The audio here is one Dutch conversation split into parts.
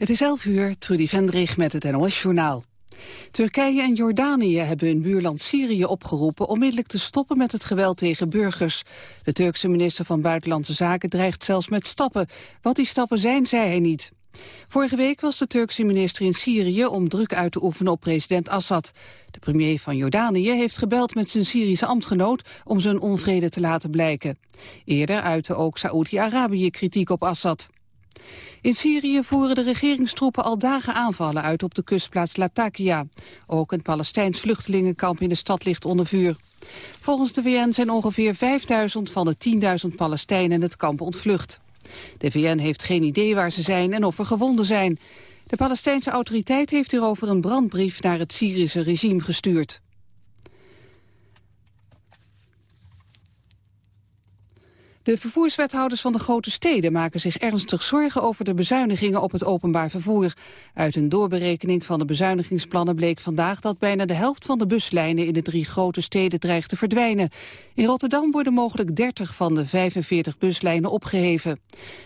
Het is 11 uur, Trudy Vendrig met het NOS-journaal. Turkije en Jordanië hebben hun buurland Syrië opgeroepen onmiddellijk te stoppen met het geweld tegen burgers. De Turkse minister van Buitenlandse Zaken dreigt zelfs met stappen. Wat die stappen zijn, zei hij niet. Vorige week was de Turkse minister in Syrië om druk uit te oefenen op president Assad. De premier van Jordanië heeft gebeld met zijn Syrische ambtgenoot om zijn onvrede te laten blijken. Eerder uitte ook Saoedi-Arabië kritiek op Assad. In Syrië voeren de regeringstroepen al dagen aanvallen uit op de kustplaats Latakia. Ook een Palestijns vluchtelingenkamp in de stad ligt onder vuur. Volgens de VN zijn ongeveer 5000 van de 10.000 Palestijnen het kamp ontvlucht. De VN heeft geen idee waar ze zijn en of er gewonden zijn. De Palestijnse autoriteit heeft hierover een brandbrief naar het Syrische regime gestuurd. De vervoerswethouders van de grote steden maken zich ernstig zorgen over de bezuinigingen op het openbaar vervoer. Uit een doorberekening van de bezuinigingsplannen bleek vandaag dat bijna de helft van de buslijnen in de drie grote steden dreigt te verdwijnen. In Rotterdam worden mogelijk 30 van de 45 buslijnen opgeheven.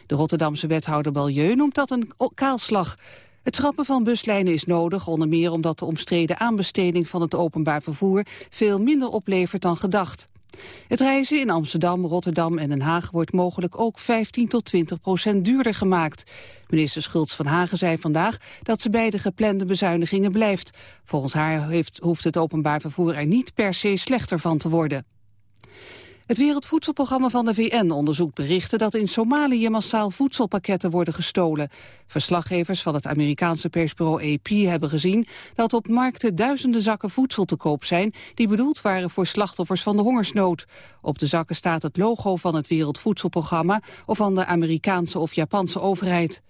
De Rotterdamse wethouder Balieu noemt dat een kaalslag. Het schrappen van buslijnen is nodig, onder meer omdat de omstreden aanbesteding van het openbaar vervoer veel minder oplevert dan gedacht. Het reizen in Amsterdam, Rotterdam en Den Haag wordt mogelijk ook 15 tot 20 procent duurder gemaakt. Minister Schultz van Hagen zei vandaag dat ze bij de geplande bezuinigingen blijft. Volgens haar heeft, hoeft het openbaar vervoer er niet per se slechter van te worden. Het Wereldvoedselprogramma van de VN onderzoekt berichten dat in Somalië massaal voedselpakketten worden gestolen. Verslaggevers van het Amerikaanse persbureau AP hebben gezien dat op markten duizenden zakken voedsel te koop zijn die bedoeld waren voor slachtoffers van de hongersnood. Op de zakken staat het logo van het Wereldvoedselprogramma of van de Amerikaanse of Japanse overheid.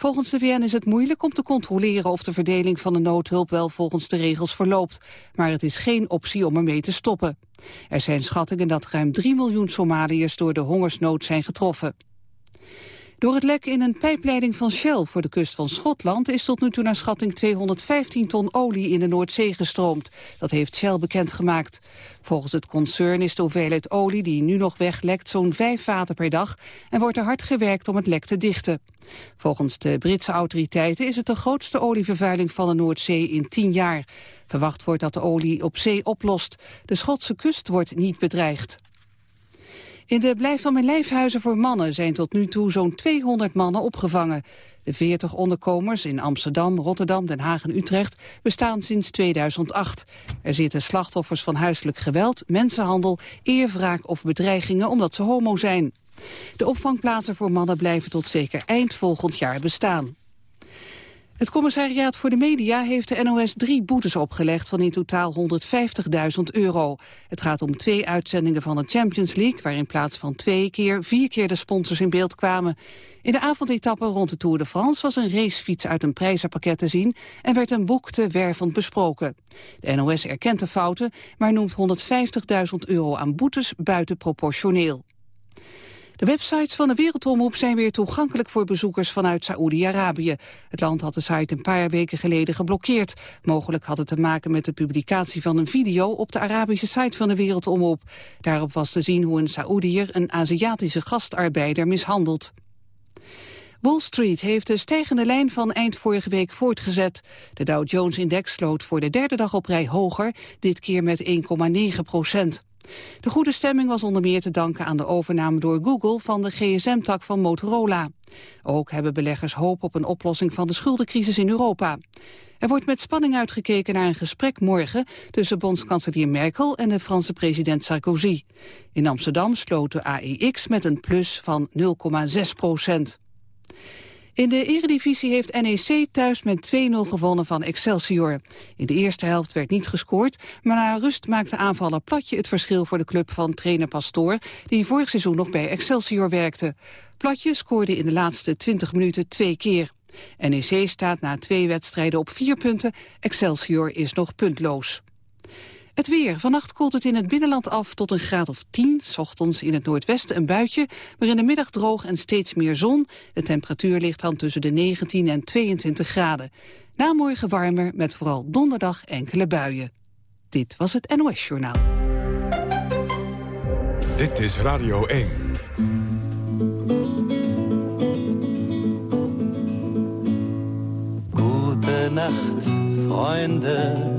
Volgens de VN is het moeilijk om te controleren of de verdeling van de noodhulp wel volgens de regels verloopt. Maar het is geen optie om ermee te stoppen. Er zijn schattingen dat ruim 3 miljoen Somaliërs door de hongersnood zijn getroffen. Door het lek in een pijpleiding van Shell voor de kust van Schotland is tot nu toe naar schatting 215 ton olie in de Noordzee gestroomd. Dat heeft Shell bekendgemaakt. Volgens het concern is de hoeveelheid olie die nu nog weglekt zo'n 5 vaten per dag en wordt er hard gewerkt om het lek te dichten. Volgens de Britse autoriteiten is het de grootste olievervuiling van de Noordzee in 10 jaar. Verwacht wordt dat de olie op zee oplost. De Schotse kust wordt niet bedreigd. In de Blijf van mijn lijfhuizen voor mannen zijn tot nu toe zo'n 200 mannen opgevangen. De 40 onderkomers in Amsterdam, Rotterdam, Den Haag en Utrecht bestaan sinds 2008. Er zitten slachtoffers van huiselijk geweld, mensenhandel, eerwraak of bedreigingen omdat ze homo zijn. De opvangplaatsen voor mannen blijven tot zeker eind volgend jaar bestaan. Het commissariaat voor de media heeft de NOS drie boetes opgelegd van in totaal 150.000 euro. Het gaat om twee uitzendingen van de Champions League, waar in plaats van twee keer vier keer de sponsors in beeld kwamen. In de avondetappe rond de Tour de France was een racefiets uit een prijzenpakket te zien en werd een boek te wervend besproken. De NOS erkent de fouten, maar noemt 150.000 euro aan boetes buitenproportioneel. De websites van de Wereldomroep zijn weer toegankelijk voor bezoekers vanuit Saoedi-Arabië. Het land had de site een paar weken geleden geblokkeerd. Mogelijk had het te maken met de publicatie van een video op de Arabische site van de Wereldomroep. Daarop was te zien hoe een Saoediër een Aziatische gastarbeider mishandelt. Wall Street heeft de stijgende lijn van eind vorige week voortgezet. De Dow Jones-index sloot voor de derde dag op rij hoger, dit keer met 1,9 procent. De goede stemming was onder meer te danken aan de overname door Google van de gsm-tak van Motorola. Ook hebben beleggers hoop op een oplossing van de schuldencrisis in Europa. Er wordt met spanning uitgekeken naar een gesprek morgen tussen bondskanselier Merkel en de Franse president Sarkozy. In Amsterdam sloot de AEX met een plus van 0,6 procent. In de eredivisie heeft NEC thuis met 2-0 gewonnen van Excelsior. In de eerste helft werd niet gescoord, maar na rust maakte aanvaller Platje het verschil voor de club van trainer Pastoor, die vorig seizoen nog bij Excelsior werkte. Platje scoorde in de laatste 20 minuten twee keer. NEC staat na twee wedstrijden op vier punten, Excelsior is nog puntloos. Het weer. Vannacht koelt het in het binnenland af tot een graad of 10. S ochtends in het noordwesten een buitje, maar in de middag droog en steeds meer zon. De temperatuur ligt dan tussen de 19 en 22 graden. Na morgen warmer met vooral donderdag enkele buien. Dit was het NOS Journaal. Dit is Radio 1. Nacht, Freunde.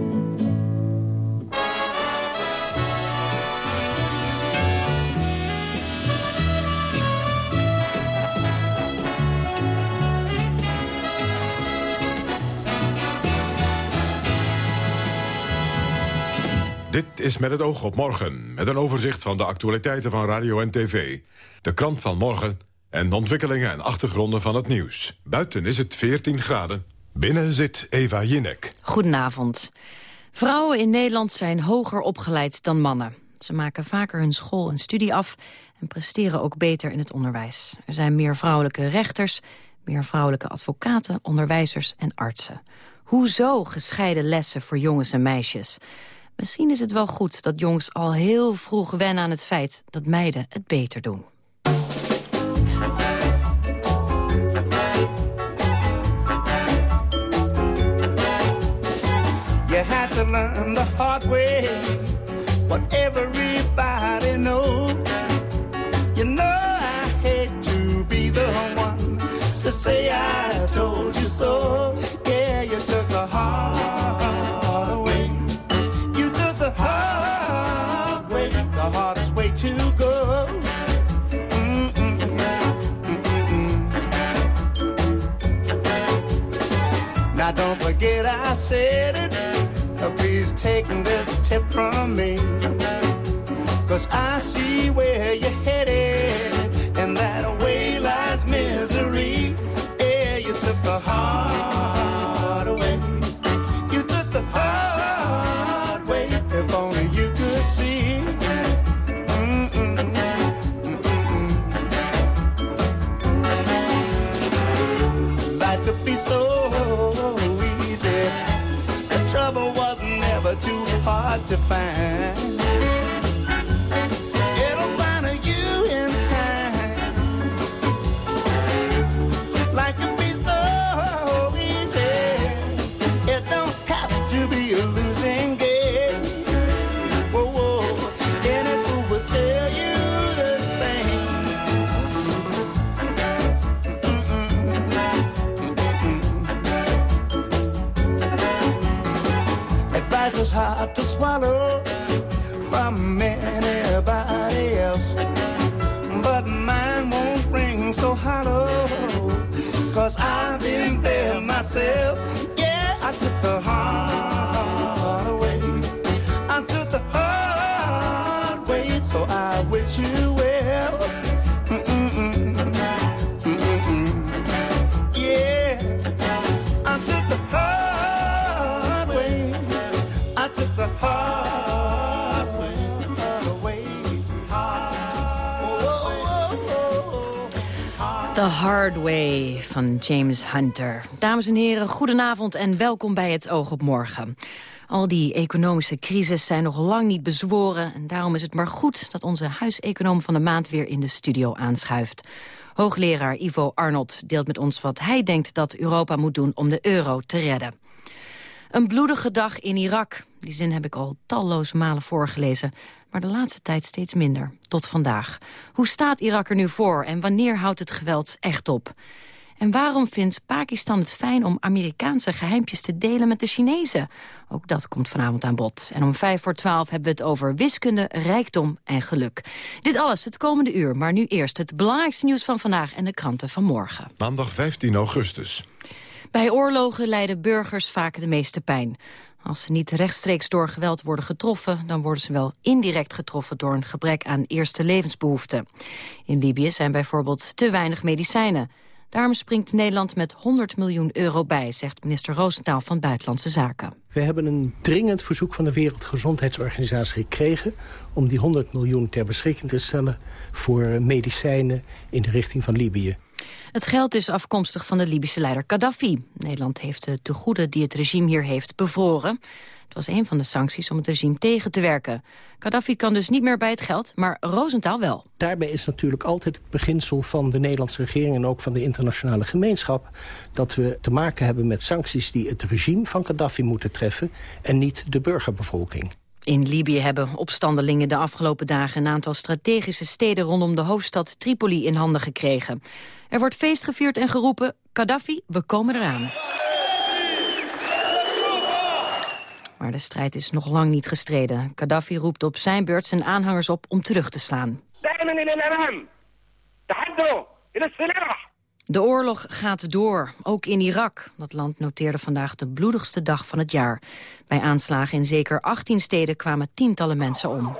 Dit is met het oog op morgen, met een overzicht van de actualiteiten van radio en tv. De krant van morgen en de ontwikkelingen en achtergronden van het nieuws. Buiten is het 14 graden. Binnen zit Eva Jinek. Goedenavond. Vrouwen in Nederland zijn hoger opgeleid dan mannen. Ze maken vaker hun school en studie af en presteren ook beter in het onderwijs. Er zijn meer vrouwelijke rechters, meer vrouwelijke advocaten, onderwijzers en artsen. Hoezo gescheiden lessen voor jongens en meisjes? Misschien is het wel goed dat jongens al heel vroeg wennen aan het feit dat meiden het beter doen. You had to learn the hard way what everybody knows. You know I hate to be the one to say I told you so. I said it. Uh, Please take this tip from me. Cause I see where you're hard van James Hunter. Dames en heren, goedenavond en welkom bij het Oog op Morgen. Al die economische crisis zijn nog lang niet bezworen... en daarom is het maar goed dat onze huiseconoom van de maand weer in de studio aanschuift. Hoogleraar Ivo Arnold deelt met ons wat hij denkt dat Europa moet doen om de euro te redden. Een bloedige dag in Irak. Die zin heb ik al talloze malen voorgelezen, maar de laatste tijd steeds minder. Tot vandaag. Hoe staat Irak er nu voor en wanneer houdt het geweld echt op? En waarom vindt Pakistan het fijn om Amerikaanse geheimpjes te delen met de Chinezen? Ook dat komt vanavond aan bod. En om vijf voor twaalf hebben we het over wiskunde, rijkdom en geluk. Dit alles het komende uur, maar nu eerst het belangrijkste nieuws van vandaag en de kranten van morgen. Maandag 15 augustus. Bij oorlogen lijden burgers vaak de meeste pijn. Als ze niet rechtstreeks door geweld worden getroffen... dan worden ze wel indirect getroffen door een gebrek aan eerste levensbehoeften. In Libië zijn bijvoorbeeld te weinig medicijnen. Daarom springt Nederland met 100 miljoen euro bij... zegt minister Roosentaal van Buitenlandse Zaken. We hebben een dringend verzoek van de Wereldgezondheidsorganisatie gekregen... om die 100 miljoen ter beschikking te stellen voor medicijnen in de richting van Libië. Het geld is afkomstig van de Libische leider Gaddafi. Nederland heeft de tegoeden die het regime hier heeft bevroren. Het was een van de sancties om het regime tegen te werken. Gaddafi kan dus niet meer bij het geld, maar Rosenthal wel. Daarbij is natuurlijk altijd het beginsel van de Nederlandse regering... en ook van de internationale gemeenschap... dat we te maken hebben met sancties die het regime van Gaddafi moeten treffen... en niet de burgerbevolking. In Libië hebben opstandelingen de afgelopen dagen... een aantal strategische steden rondom de hoofdstad Tripoli in handen gekregen. Er wordt feest gevierd en geroepen... Gaddafi, we komen eraan. Maar de strijd is nog lang niet gestreden. Gaddafi roept op zijn beurt zijn aanhangers op om terug te slaan. De oorlog gaat door, ook in Irak. Dat land noteerde vandaag de bloedigste dag van het jaar. Bij aanslagen in zeker 18 steden kwamen tientallen mensen om.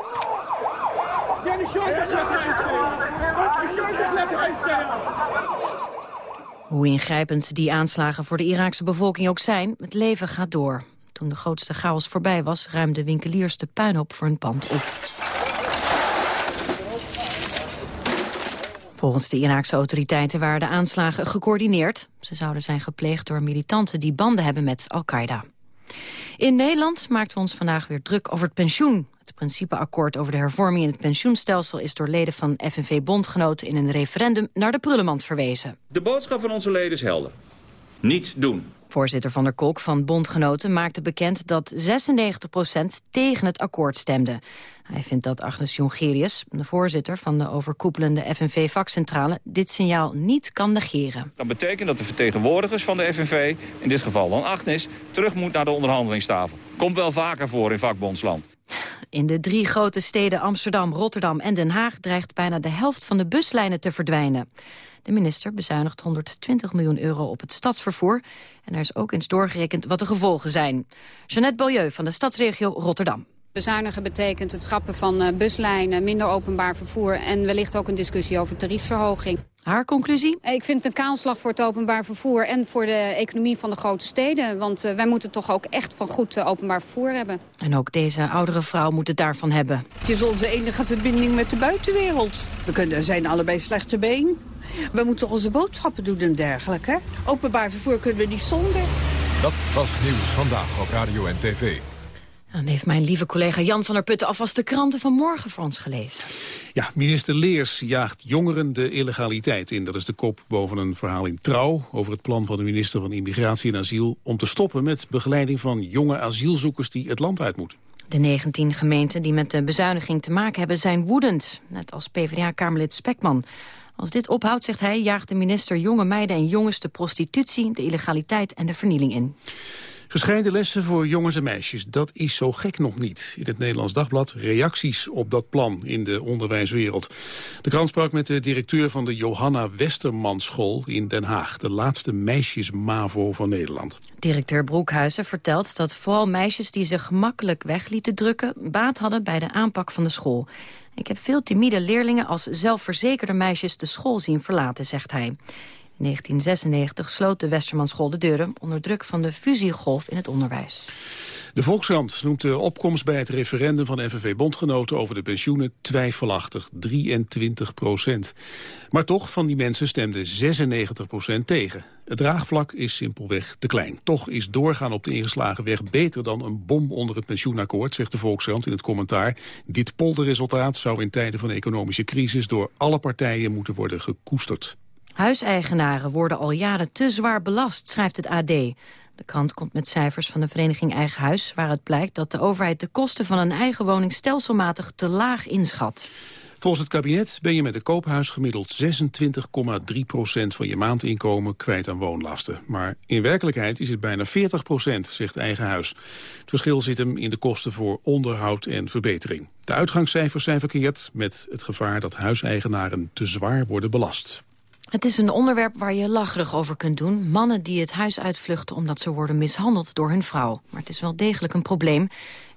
Hoe ingrijpend die aanslagen voor de Iraakse bevolking ook zijn... het leven gaat door. Toen de grootste chaos voorbij was, ruimden winkeliers de puinhoop voor hun pand op. Volgens de Iraakse autoriteiten waren de aanslagen gecoördineerd. Ze zouden zijn gepleegd door militanten die banden hebben met Al-Qaeda. In Nederland maakten we ons vandaag weer druk over het pensioen. Het principeakkoord over de hervorming in het pensioenstelsel... is door leden van FNV-bondgenoten in een referendum naar de prullenmand verwezen. De boodschap van onze leden is helder. Niet doen. Voorzitter Van der Kolk van Bondgenoten maakte bekend dat 96% tegen het akkoord stemde. Hij vindt dat Agnes Jongerius, de voorzitter van de overkoepelende FNV-vakcentrale, dit signaal niet kan negeren. Dat betekent dat de vertegenwoordigers van de FNV, in dit geval dan Agnes, terug moet naar de onderhandelingstafel. Komt wel vaker voor in vakbondsland. In de drie grote steden Amsterdam, Rotterdam en Den Haag dreigt bijna de helft van de buslijnen te verdwijnen. De minister bezuinigt 120 miljoen euro op het stadsvervoer. En er is ook eens doorgerekend wat de gevolgen zijn. Jeannette Beaulieu van de stadsregio Rotterdam. Bezuinigen betekent het schrappen van eh, buslijnen, minder openbaar vervoer... en wellicht ook een discussie over tariefverhoging. Haar conclusie? Ik vind het een kaalslag voor het openbaar vervoer en voor de economie van de grote steden. Want uh, wij moeten toch ook echt van goed uh, openbaar vervoer hebben. En ook deze oudere vrouw moet het daarvan hebben. Het is onze enige verbinding met de buitenwereld. We kunnen, zijn allebei slechte been. We moeten onze boodschappen doen en dergelijke. Openbaar vervoer kunnen we niet zonder. Dat was Nieuws Vandaag op Radio en TV. Dan heeft mijn lieve collega Jan van der Putten alvast de kranten van morgen voor ons gelezen. Ja, minister Leers jaagt jongeren de illegaliteit in. Dat is de kop boven een verhaal in Trouw over het plan van de minister van Immigratie en Asiel... om te stoppen met begeleiding van jonge asielzoekers die het land uit moeten. De 19 gemeenten die met de bezuiniging te maken hebben zijn woedend. Net als PvdA-kamerlid Spekman. Als dit ophoudt, zegt hij, jaagt de minister jonge meiden en jongens de prostitutie, de illegaliteit en de vernieling in. Gescheiden lessen voor jongens en meisjes, dat is zo gek nog niet. In het Nederlands Dagblad reacties op dat plan in de onderwijswereld. De krant sprak met de directeur van de Johanna Westerman School in Den Haag. De laatste meisjes-MAVO van Nederland. Directeur Broekhuizen vertelt dat vooral meisjes die zich gemakkelijk weg lieten drukken... baat hadden bij de aanpak van de school. Ik heb veel timide leerlingen als zelfverzekerde meisjes de school zien verlaten, zegt hij. In 1996 sloot de Westermanschool de deuren onder druk van de fusiegolf in het onderwijs. De Volkskrant noemt de opkomst bij het referendum van FNV-bondgenoten over de pensioenen twijfelachtig, 23 procent. Maar toch, van die mensen stemde 96 procent tegen. Het draagvlak is simpelweg te klein. Toch is doorgaan op de ingeslagen weg beter dan een bom onder het pensioenakkoord, zegt de Volkskrant in het commentaar. Dit polderresultaat zou in tijden van economische crisis door alle partijen moeten worden gekoesterd. Huiseigenaren worden al jaren te zwaar belast, schrijft het AD. De krant komt met cijfers van de vereniging Eigen Huis... waaruit blijkt dat de overheid de kosten van een eigen woning stelselmatig te laag inschat. Volgens het kabinet ben je met een koophuis gemiddeld 26,3 procent van je maandinkomen kwijt aan woonlasten. Maar in werkelijkheid is het bijna 40 procent, zegt Eigen Huis. Het verschil zit hem in de kosten voor onderhoud en verbetering. De uitgangscijfers zijn verkeerd met het gevaar dat huiseigenaren te zwaar worden belast. Het is een onderwerp waar je lacherig over kunt doen. Mannen die het huis uitvluchten omdat ze worden mishandeld door hun vrouw. Maar het is wel degelijk een probleem.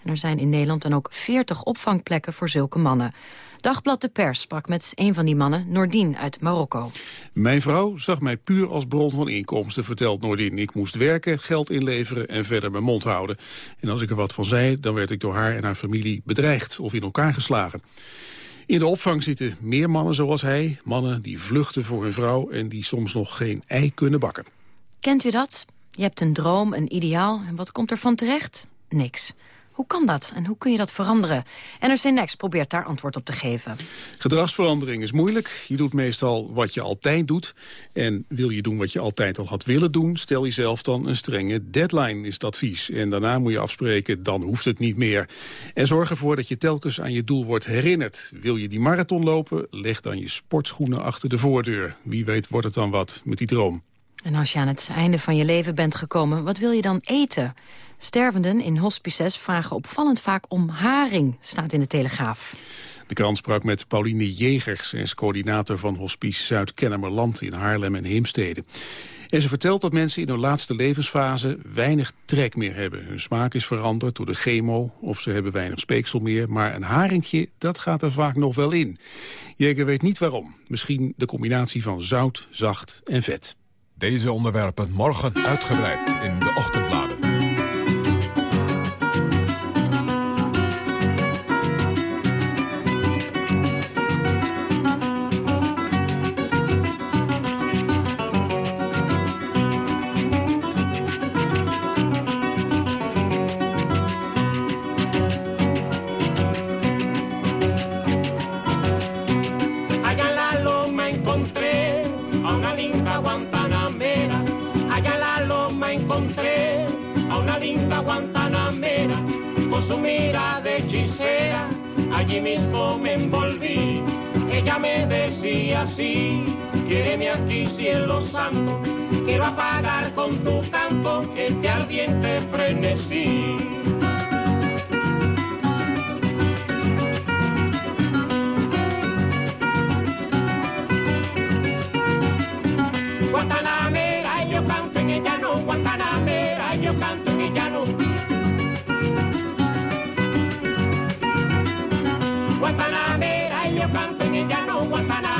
En er zijn in Nederland dan ook 40 opvangplekken voor zulke mannen. Dagblad de Pers sprak met een van die mannen, Nordien uit Marokko. Mijn vrouw zag mij puur als bron van inkomsten, vertelt Nordien. Ik moest werken, geld inleveren en verder mijn mond houden. En als ik er wat van zei, dan werd ik door haar en haar familie bedreigd of in elkaar geslagen. In de opvang zitten meer mannen zoals hij. Mannen die vluchten voor hun vrouw en die soms nog geen ei kunnen bakken. Kent u dat? Je hebt een droom, een ideaal en wat komt er van terecht? Niks. Hoe kan dat en hoe kun je dat veranderen? NRC Next probeert daar antwoord op te geven. Gedragsverandering is moeilijk. Je doet meestal wat je altijd doet. En wil je doen wat je altijd al had willen doen... stel jezelf dan een strenge deadline, is het advies. En daarna moet je afspreken, dan hoeft het niet meer. En zorg ervoor dat je telkens aan je doel wordt herinnerd. Wil je die marathon lopen, leg dan je sportschoenen achter de voordeur. Wie weet wordt het dan wat met die droom. En als je aan het einde van je leven bent gekomen, wat wil je dan eten? Stervenden in hospices vragen opvallend vaak om haring, staat in de Telegraaf. De krant sprak met Pauline Jegers, zij is coördinator van Hospice Zuid-Kennemerland in Haarlem en Heemstede. En ze vertelt dat mensen in hun laatste levensfase weinig trek meer hebben. Hun smaak is veranderd door de chemo of ze hebben weinig speeksel meer. Maar een haringje, dat gaat er vaak nog wel in. Jeger weet niet waarom. Misschien de combinatie van zout, zacht en vet. Deze onderwerpen morgen uitgebreid in de ochtendbladen. Mismo me envolví. Ella me decía así, quiéreme aquí cielo santo. Quiero apagar con tu canto este ardiente frenesí. Guantanamera, que ya no aguantan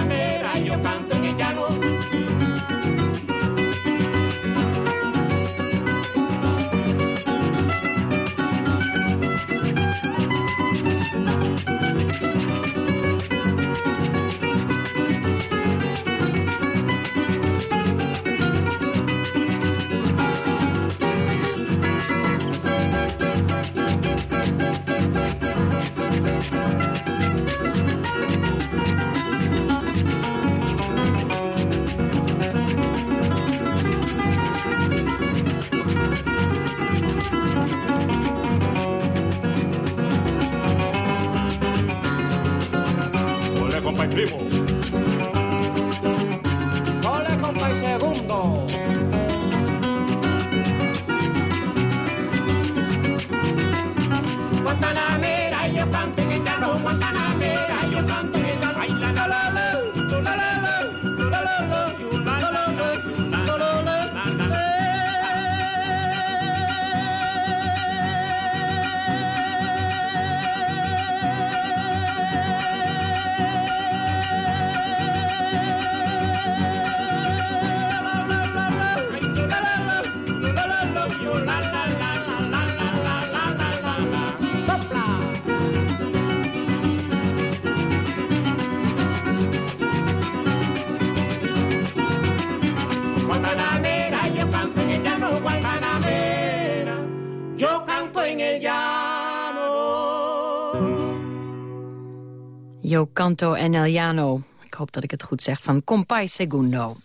En El Llano. Ik hoop dat ik het goed zeg, van Compay Segundo.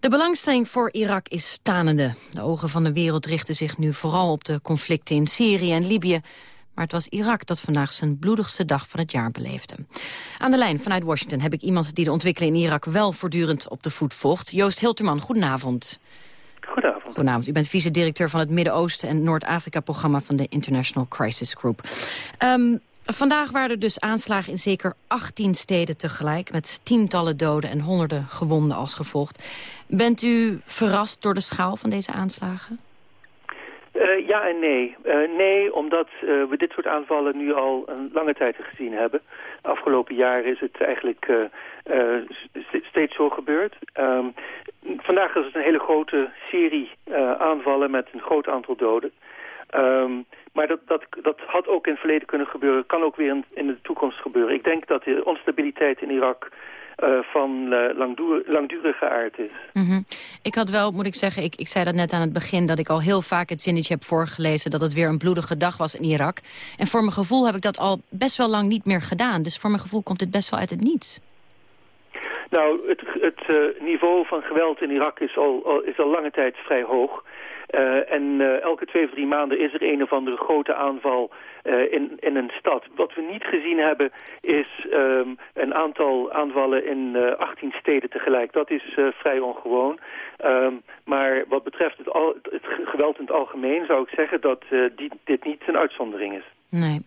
De belangstelling voor Irak is tanende. De ogen van de wereld richten zich nu vooral op de conflicten in Syrië en Libië. Maar het was Irak dat vandaag zijn bloedigste dag van het jaar beleefde. Aan de lijn vanuit Washington heb ik iemand die de ontwikkeling in Irak wel voortdurend op de voet volgt. Joost Hilterman, goedenavond. Goedenavond. Goedenavond. U bent vice-directeur van het Midden-Oosten en Noord-Afrika-programma van de International Crisis Group. Ehm, vandaag waren er dus aanslagen in zeker 18 steden tegelijk... met tientallen doden en honderden gewonden als gevolg. Bent u verrast door de schaal van deze aanslagen? Eh, ja en nee. Uh, nee, omdat uh, we dit soort aanvallen nu al een lange tijd gezien hebben. Afgelopen jaren is het eigenlijk steeds zo gebeurd. Um, vandaag is het een hele grote serie aanvallen met een groot aantal doden. Um, maar dat, dat, dat had ook in het verleden kunnen gebeuren, kan ook weer in, in de toekomst gebeuren. Ik denk dat de onstabiliteit in Irak uh, van uh, langduur, langdurige aard is. Mm -hmm. Ik had wel, moet ik zeggen, ik, ik zei dat net aan het begin... dat ik al heel vaak het zinnetje heb voorgelezen... dat het weer een bloedige dag was in Irak. En voor mijn gevoel heb ik dat al best wel lang niet meer gedaan. Dus voor mijn gevoel komt het best wel uit het niets. Nou, het, het uh, niveau van geweld in Irak is al, al, is al lange tijd vrij hoog. Uh, en uh, elke twee of drie maanden is er een of andere grote aanval uh, in, in een stad. Wat we niet gezien hebben is um, een aantal aanvallen in 18 steden tegelijk. Dat is vrij ongewoon. Um, maar wat betreft het, al, het, geweld in het algemeen zou ik zeggen dat die, dit niet een uitzondering is. Nee.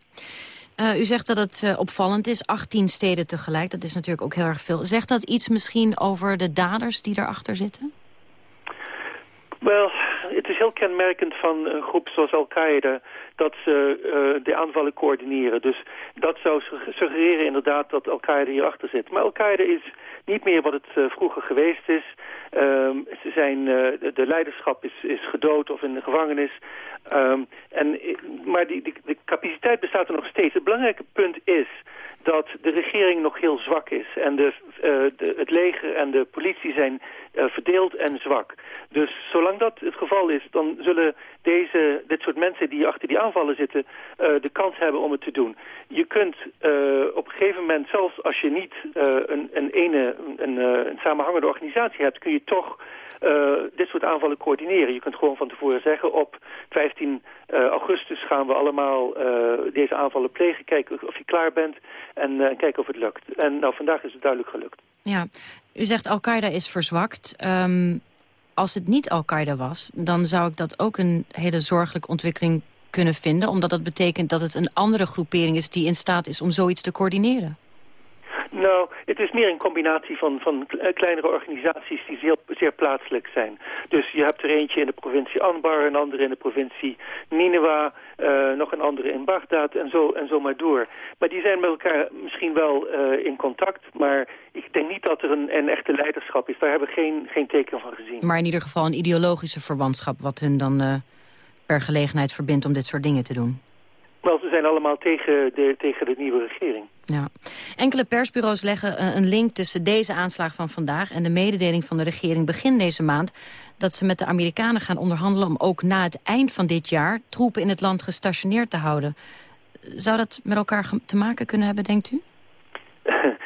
U zegt dat het opvallend is, 18 steden tegelijk. Dat is natuurlijk ook heel erg veel. Zegt dat iets misschien over de daders die erachter zitten? Wel, het is heel kenmerkend van een groep zoals Al-Qaeda dat ze uh, de aanvallen coördineren. Dus dat zou suggereren inderdaad dat Al-Qaeda hierachter zit. Maar Al-Qaeda is niet meer wat het uh, vroeger geweest is. Um, ze zijn, uh, de leiderschap is, is gedood of in de gevangenis. Um, en, maar die, de capaciteit bestaat er nog steeds. Het belangrijke punt is dat de regering nog heel zwak is. En de, het leger en de politie zijn verdeeld en zwak. Dus zolang dat het geval is, dan zullen deze, dit soort mensen die achter die aanvallen zitten... Uh, de kans hebben om het te doen. Je kunt op een gegeven moment, zelfs als je niet een, een, ene, een, een samenhangende organisatie hebt... kun je toch dit soort aanvallen coördineren. Je kunt gewoon van tevoren zeggen, op 15 augustus gaan we allemaal deze aanvallen plegen. Kijken of je klaar bent en kijken of het lukt. En nou, vandaag is het duidelijk gelukt. Ja, u zegt Al-Qaeda is verzwakt. Um, als het niet Al-Qaeda was, dan zou ik dat ook een hele zorgelijke ontwikkeling kunnen vinden. Omdat dat betekent dat het een andere groepering is die in staat is om zoiets te coördineren. Nou, het is meer een combinatie van, van kleinere organisaties die zeer, zeer plaatselijk zijn. Dus je hebt er eentje in de provincie Anbar, een andere in de provincie Nineveh, uh, nog een andere in Bagdad en zo, en zo maar door. Maar die zijn met elkaar misschien wel uh, in contact, maar ik denk niet dat er een, een echte leiderschap is. Daar hebben we geen, geen teken van gezien. Maar in ieder geval een ideologische verwantschap wat hun dan uh, per gelegenheid verbindt om dit soort dingen te doen. Wel, ze zijn allemaal tegen de, tegen de nieuwe regering. Ja. Enkele persbureaus leggen eh, een link tussen deze aanslag van vandaag... en de mededeling van de regering begin deze maand... dat ze met de Amerikanen gaan onderhandelen om ook na het eind van dit jaar... troepen in het land gestationeerd te houden. Zou dat met elkaar te maken kunnen hebben, denkt u?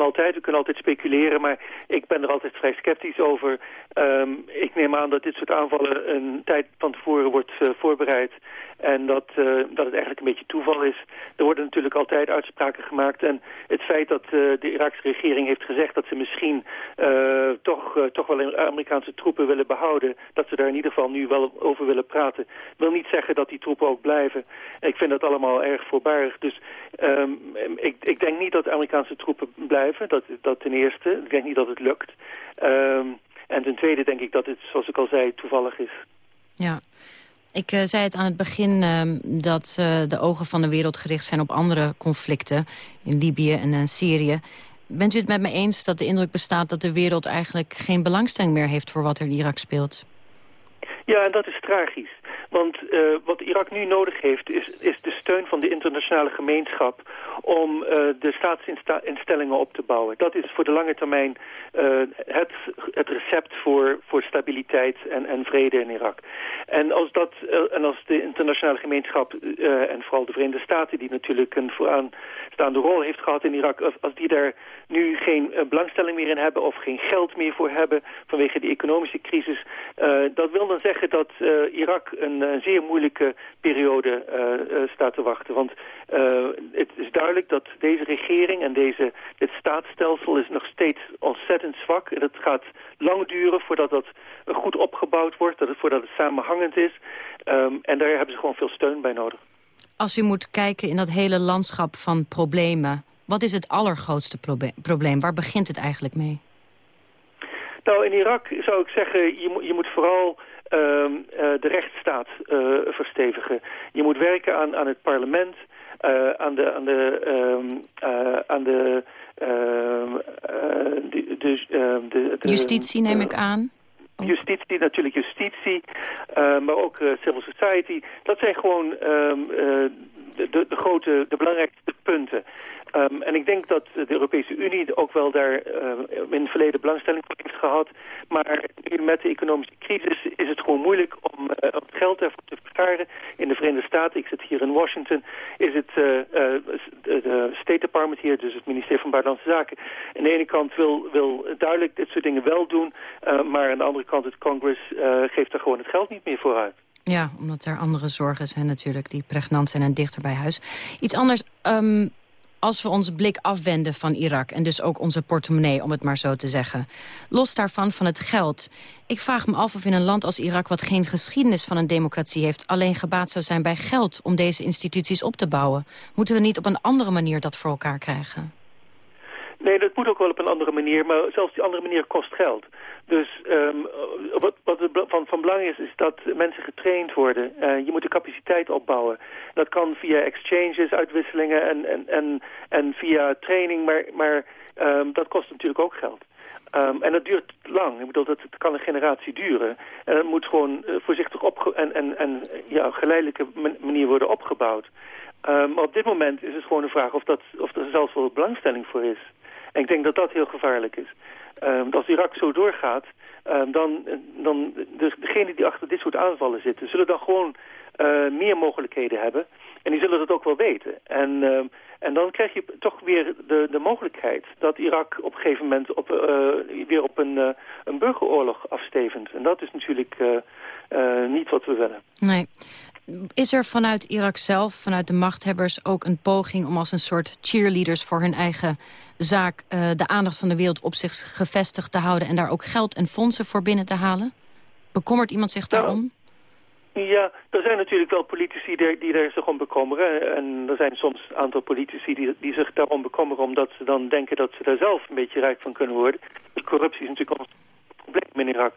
altijd, we kunnen altijd speculeren, maar ik ben er altijd vrij sceptisch over. Um, ik neem aan dat dit soort aanvallen een tijd van tevoren wordt uh, voorbereid. En dat, uh, dat het eigenlijk een beetje toeval is. Er worden natuurlijk altijd uitspraken gemaakt. En het feit dat uh, de Iraakse regering heeft gezegd dat ze misschien toch, toch wel Amerikaanse troepen willen behouden. Dat ze daar in ieder geval nu wel over willen praten. Wil niet zeggen dat die troepen ook blijven. Ik vind dat allemaal erg voorbarig. Dus um, ik, ik denk niet dat Amerikaanse troepen blijven. Dat, dat ten eerste. Ik denk niet dat het lukt. Um, en ten tweede denk ik dat het, zoals ik al zei, toevallig is. Ja. Ik uh, zei het aan het begin uh, dat uh, de ogen van de wereld gericht zijn op andere conflicten. In Libië en uh, Syrië. Bent u het met me eens dat de indruk bestaat dat de wereld eigenlijk geen belangstelling meer heeft voor wat er in Irak speelt? Ja, en dat is tragisch. Want uh, wat Irak nu nodig heeft is, is de steun van de internationale gemeenschap om uh, de staatsinstellingen op te bouwen. Dat is voor de lange termijn uh, het, het recept voor, voor stabiliteit en, en vrede in Irak. En als, dat, en als de internationale gemeenschap en vooral de Verenigde Staten die natuurlijk een vooraanstaande rol heeft gehad in Irak, als, als die daar nu geen belangstelling meer in hebben of geen geld meer voor hebben vanwege die economische crisis, dat wil dan zeggen dat Irak een een zeer moeilijke periode uh, staat te wachten. Want uh, het is duidelijk dat deze regering en deze, dit staatsstelsel is nog steeds ontzettend zwak. En het gaat lang duren voordat dat goed opgebouwd wordt, dat het, voordat het samenhangend is. Um, en daar hebben ze gewoon veel steun bij nodig. Als u moet kijken in dat hele landschap van problemen... wat is het allergrootste proble probleem? Waar begint het eigenlijk mee? Nou, in Irak zou ik zeggen, je, moet- je moet vooral ehm, eh, de rechtsstaat eh, verstevigen. Je moet werken aan, aan het parlement, eh, aan de... Aan de, ehm, eh, aan de ehm, eh, de, de, ehm, de, de- Justitie neem ik aan. Justitie, natuurlijk justitie, eh, maar ook eh, civil society. Dat zijn gewoon ehm, eh, de, de, grote, de belangrijkste punten. Ehm, en ik denk dat de Europese Unie ook wel daar eh, in het verleden belangstelling voor heeft gehad. Maar nu met de economische crisis is het gewoon moeilijk om eh, het geld ervoor te vergaren. In de Verenigde Staten, ik zit hier in Washington, is het eh, eh, de, State Department hier, dus het ministerie van Buitenlandse Zaken. Aan de ene kant wil, wil duidelijk dit soort dingen wel doen, maar aan de andere kant het Congress geeft er gewoon het geld niet meer voor uit. Ja, omdat er andere zorgen zijn natuurlijk die pregnant zijn en dichter bij huis. Iets anders, ehm, als we onze blik afwenden van Irak... en dus ook onze portemonnee, om het maar zo te zeggen. Los daarvan van het geld. Ik vraag me af of in een land als Irak... wat geen geschiedenis van een democratie heeft... alleen gebaat zou zijn bij geld om deze instituties op te bouwen. Moeten we niet op een andere manier dat voor elkaar krijgen? Nee, dat moet ook wel op een andere manier, maar zelfs die andere manier kost geld. Dus ehm, wat, wat van, van belang is, is dat mensen getraind worden. Eh, je moet de capaciteit opbouwen. Dat kan via exchanges, uitwisselingen en, en, en, en via training, maar, maar ehm, dat kost natuurlijk ook geld. Ehm, en dat duurt lang. Ik bedoel, dat het kan een generatie duren. En dat moet gewoon eh, voorzichtig opge en, en, en ja, op geleidelijke man- manier worden opgebouwd. Maar op dit moment is het gewoon een vraag of, dat, of er zelfs wel belangstelling voor is. En ik denk dat dat heel gevaarlijk is. Ehm, als Irak zo doorgaat, ehm, dan, dan de, degenen die achter dit soort aanvallen zitten, zullen dan gewoon eh, meer mogelijkheden hebben. En die zullen dat ook wel weten. En, ehm, en dan krijg je toch weer de, de mogelijkheid dat Irak op een gegeven moment op, eh, weer op een, eh, een burgeroorlog afstevend. En dat is natuurlijk niet wat we willen. Nee. Is er vanuit Irak zelf, vanuit de machthebbers... ook een poging om als een soort cheerleaders voor hun eigen zaak... eh, de aandacht van de wereld op zich gevestigd te houden... en daar ook geld en fondsen voor binnen te halen? Bekommert iemand zich daarom? Ja, er zijn natuurlijk wel politici die, die er zich om bekommeren. En er zijn soms een aantal politici die, die zich daarom bekommeren... omdat ze dan denken dat ze daar zelf een beetje rijk van kunnen worden. De corruptie is natuurlijk probleem in Irak.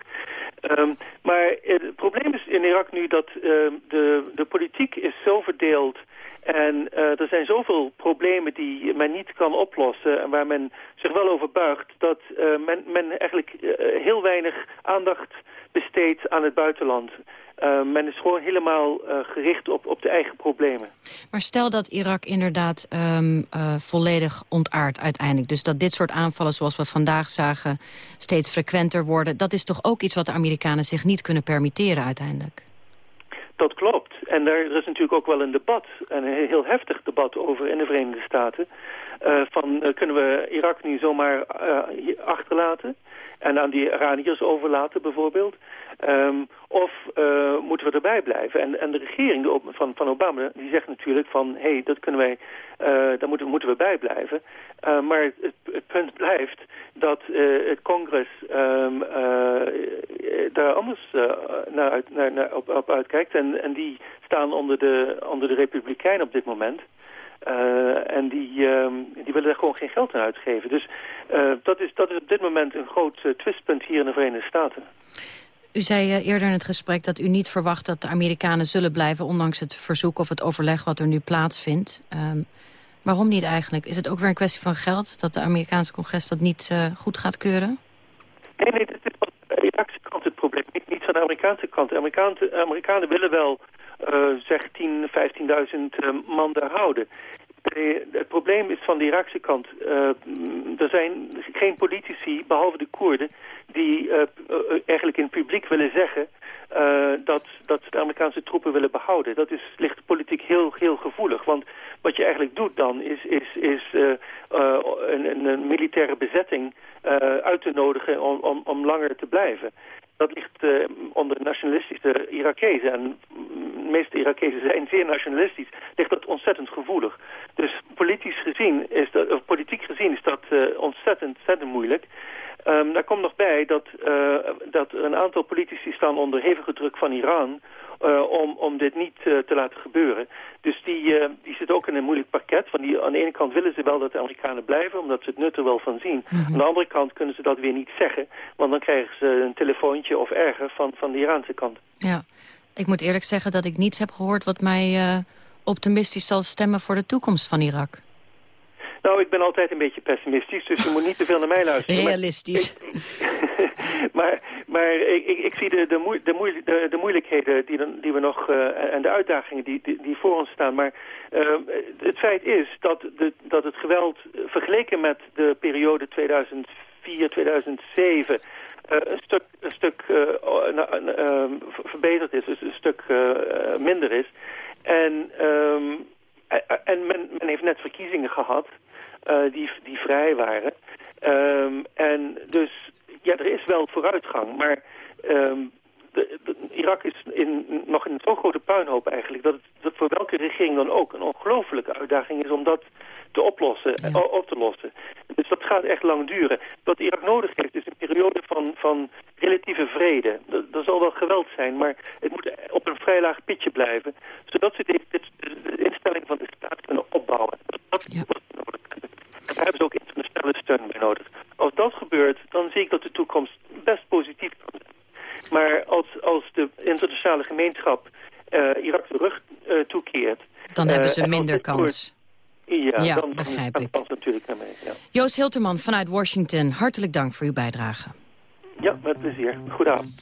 Ehm, maar het probleem is in Irak nu dat ehm, de, de politiek is zo verdeeld... En eh, er zijn zoveel problemen die men niet kan oplossen... en waar men zich wel over buigt... dat eh, men, men eigenlijk eh, heel weinig aandacht besteedt aan het buitenland. Men is gewoon helemaal gericht op, op de eigen problemen. Maar stel dat Irak inderdaad ehm, eh, volledig ontaart uiteindelijk. Dus dat dit soort aanvallen zoals we vandaag zagen steeds frequenter worden. Dat is toch ook iets wat de Amerikanen zich niet kunnen permitteren uiteindelijk? Dat klopt. En daar is natuurlijk ook wel een debat, een heel heftig debat over in de Verenigde Staten. Eh, van eh, kunnen we Irak nu zomaar eh, achterlaten en aan die Iraniërs overlaten bijvoorbeeld? Ehm, of moeten we erbij blijven? En, en de regering de van, van Obama die zegt natuurlijk van hé, hey, dat kunnen wij, eh, daar moeten, moeten we bij blijven. Maar het, punt blijft dat het congres eh, daar anders naar, uit, naar, naar, op, op uitkijkt. En, en die staan onder de, onder de Republikeinen op dit moment. Eh, en die, ehm, die willen er gewoon geen geld aan uitgeven. Dus eh, dat, is, dat is op dit moment een groot eh, twistpunt hier in de Verenigde Staten. U zei eerder in het gesprek dat u niet verwacht dat de Amerikanen zullen blijven... ondanks het verzoek of het overleg wat er nu plaatsvindt. Ehm, waarom niet eigenlijk? Is het ook weer een kwestie van geld... dat de Amerikaanse congres dat niet goed gaat keuren? Nee, nee, dit is van de Irakse kant het probleem, niet, niet van de Amerikaanse kant. De Amerikanen willen wel, zeg 10, 15.000 eh, man daar houden. Eh, het probleem is van de Irakse kant, eh, er zijn geen politici, behalve de Koerden, die eh, eh, eigenlijk in het publiek willen zeggen eh, dat, dat de Amerikaanse troepen willen behouden. Dat is, ligt politiek heel, heel gevoelig, want wat je eigenlijk doet dan is, is, is eh, eh, een, een, militaire bezetting eh, uit te nodigen om, om, om langer te blijven. Dat ligt eh, onder de nationalistische Irakezen. En de meeste Irakezen zijn zeer nationalistisch. Ligt dat ontzettend gevoelig. Dus politisch gezien is dat, of politiek gezien is dat eh, ontzettend, ontzettend moeilijk. Ehm, daar komt nog bij dat, eh, dat een aantal politici staan onder hevige druk van Iran eh, om, om dit niet eh, te laten gebeuren. Dus die, uh, die zit ook in een moeilijk pakket. Van die, aan de ene kant willen ze wel dat de Amerikanen blijven, omdat ze het nut er wel van zien. Mhm. Aan de andere kant kunnen ze dat weer niet zeggen, want dan krijgen ze een telefoontje of erger van, van de Iraanse kant. Ja, ik moet eerlijk zeggen dat ik niets heb gehoord wat mij optimistisch zal stemmen voor de toekomst van Irak. Nou, ik ben altijd een beetje pessimistisch, dus je moet niet te veel naar mij luisteren. Maar- Realistisch. maar maar ik, ik, ik zie de, de, moe- de, moe- de, de moeilijkheden die, dan- die we nog eh, en de uitdagingen die, die, die voor ons staan. Maar eh, het feit is dat, de, dat het geweld vergeleken met de periode 2004, 2007 eh, een stuk, een stuk ehm, ver- verbeterd is, dus een stuk minder is. En, ehm, eh, en men, men heeft net verkiezingen gehad eh, die, die vrij waren. Ehm, en dus, ja, er is wel vooruitgang, maar ehm, de, de- Irak is in, nog in zo'n grote puinhoop eigenlijk... Dat het voor welke regering dan ook een ongelofelijke uitdaging is om dat te oplossen, eh, op te lossen. Dus dat gaat echt lang duren. Wat Irak nodig heeft is een periode van, van relatieve vrede. Er, zal wel geweld zijn, maar het moet op een vrij laag pitje blijven. Zodat ze dit- de instelling van de staat kunnen opbouwen. Dat is wat ze nodig hebben. Daar hebben ze ook internationale steun bij nodig. Als dat gebeurt, dan zie ik dat de toekomst best positief kan zijn. Maar als, als de internationale gemeenschap eh, Irak de rug eh, toekeert... Dan eh, hebben ze als minder kans. Ja, Ja, dan, begrijp ik. kans natuurlijk naar. Ja. Joost Hilterman vanuit Washington, hartelijk dank voor uw bijdrage. ja, met plezier. Goedenavond.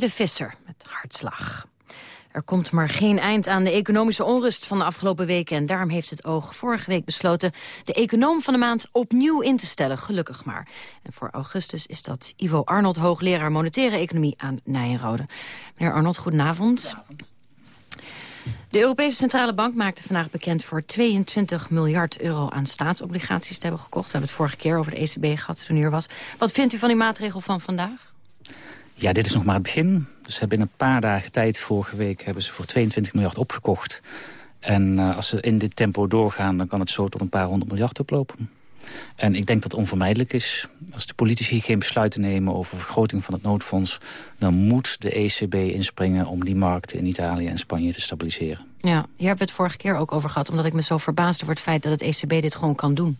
De Visser met hartslag. Er komt maar geen eind aan de economische onrust van de afgelopen weken... en daarom heeft het oog vorige week besloten... de econoom van de maand opnieuw in te stellen, gelukkig maar. En voor augustus is dat Ivo Arnold, hoogleraar monetaire economie aan Nijenrode. Meneer Arnold, goedenavond. De Europese Centrale Bank maakte vandaag bekend voor 22 miljard euro aan staatsobligaties te hebben gekocht. We hebben het vorige keer over de ECB gehad toen u er was. Wat vindt u van die maatregel van vandaag? Ja, dit is nog maar het begin. Dus hebben in een paar dagen tijd, vorige week, hebben ze voor 22 miljard opgekocht. En uh, als ze in dit tempo doorgaan, dan kan het zo tot een paar honderd miljard oplopen. En ik denk dat het onvermijdelijk is. Als de politici geen besluiten nemen over vergroting van het noodfonds... dan moet de ECB inspringen om die markten in Italië en Spanje te stabiliseren. Ja, hier hebben we het vorige keer ook over gehad... omdat ik me zo verbaasde over het feit dat het ECB dit gewoon kan doen.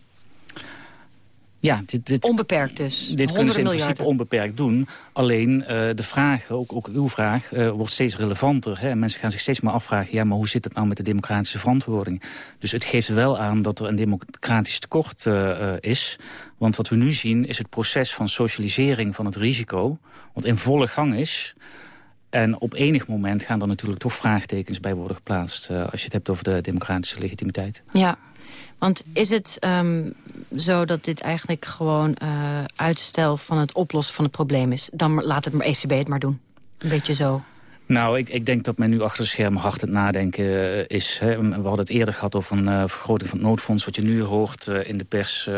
Ja, dit, dit, onbeperkt dus. Dit kunnen ze in principe onbeperkt doen. Alleen uh, de vraag, ook, ook uw vraag, uh, wordt steeds relevanter. Hè? Mensen gaan zich steeds maar afvragen... ja, maar hoe zit het nou met de democratische verantwoording? Dus het geeft wel aan dat er een democratisch tekort uh, is. Want wat we nu zien is het proces van socialisering van het risico... wat in volle gang is... En op enig moment gaan er natuurlijk toch vraagtekens bij worden geplaatst... als je het hebt over de democratische legitimiteit. Ja, want is het um, zo dat dit eigenlijk gewoon uh, uitstel van het oplossen van het probleem is? Dan laat het maar ECB het maar doen. Een beetje zo. Nou, ik, ik denk dat men nu achter de schermen hard het nadenken uh, is. Hè. We hadden het eerder gehad over een uh, vergroting van het noodfonds. Wat je nu hoort in de pers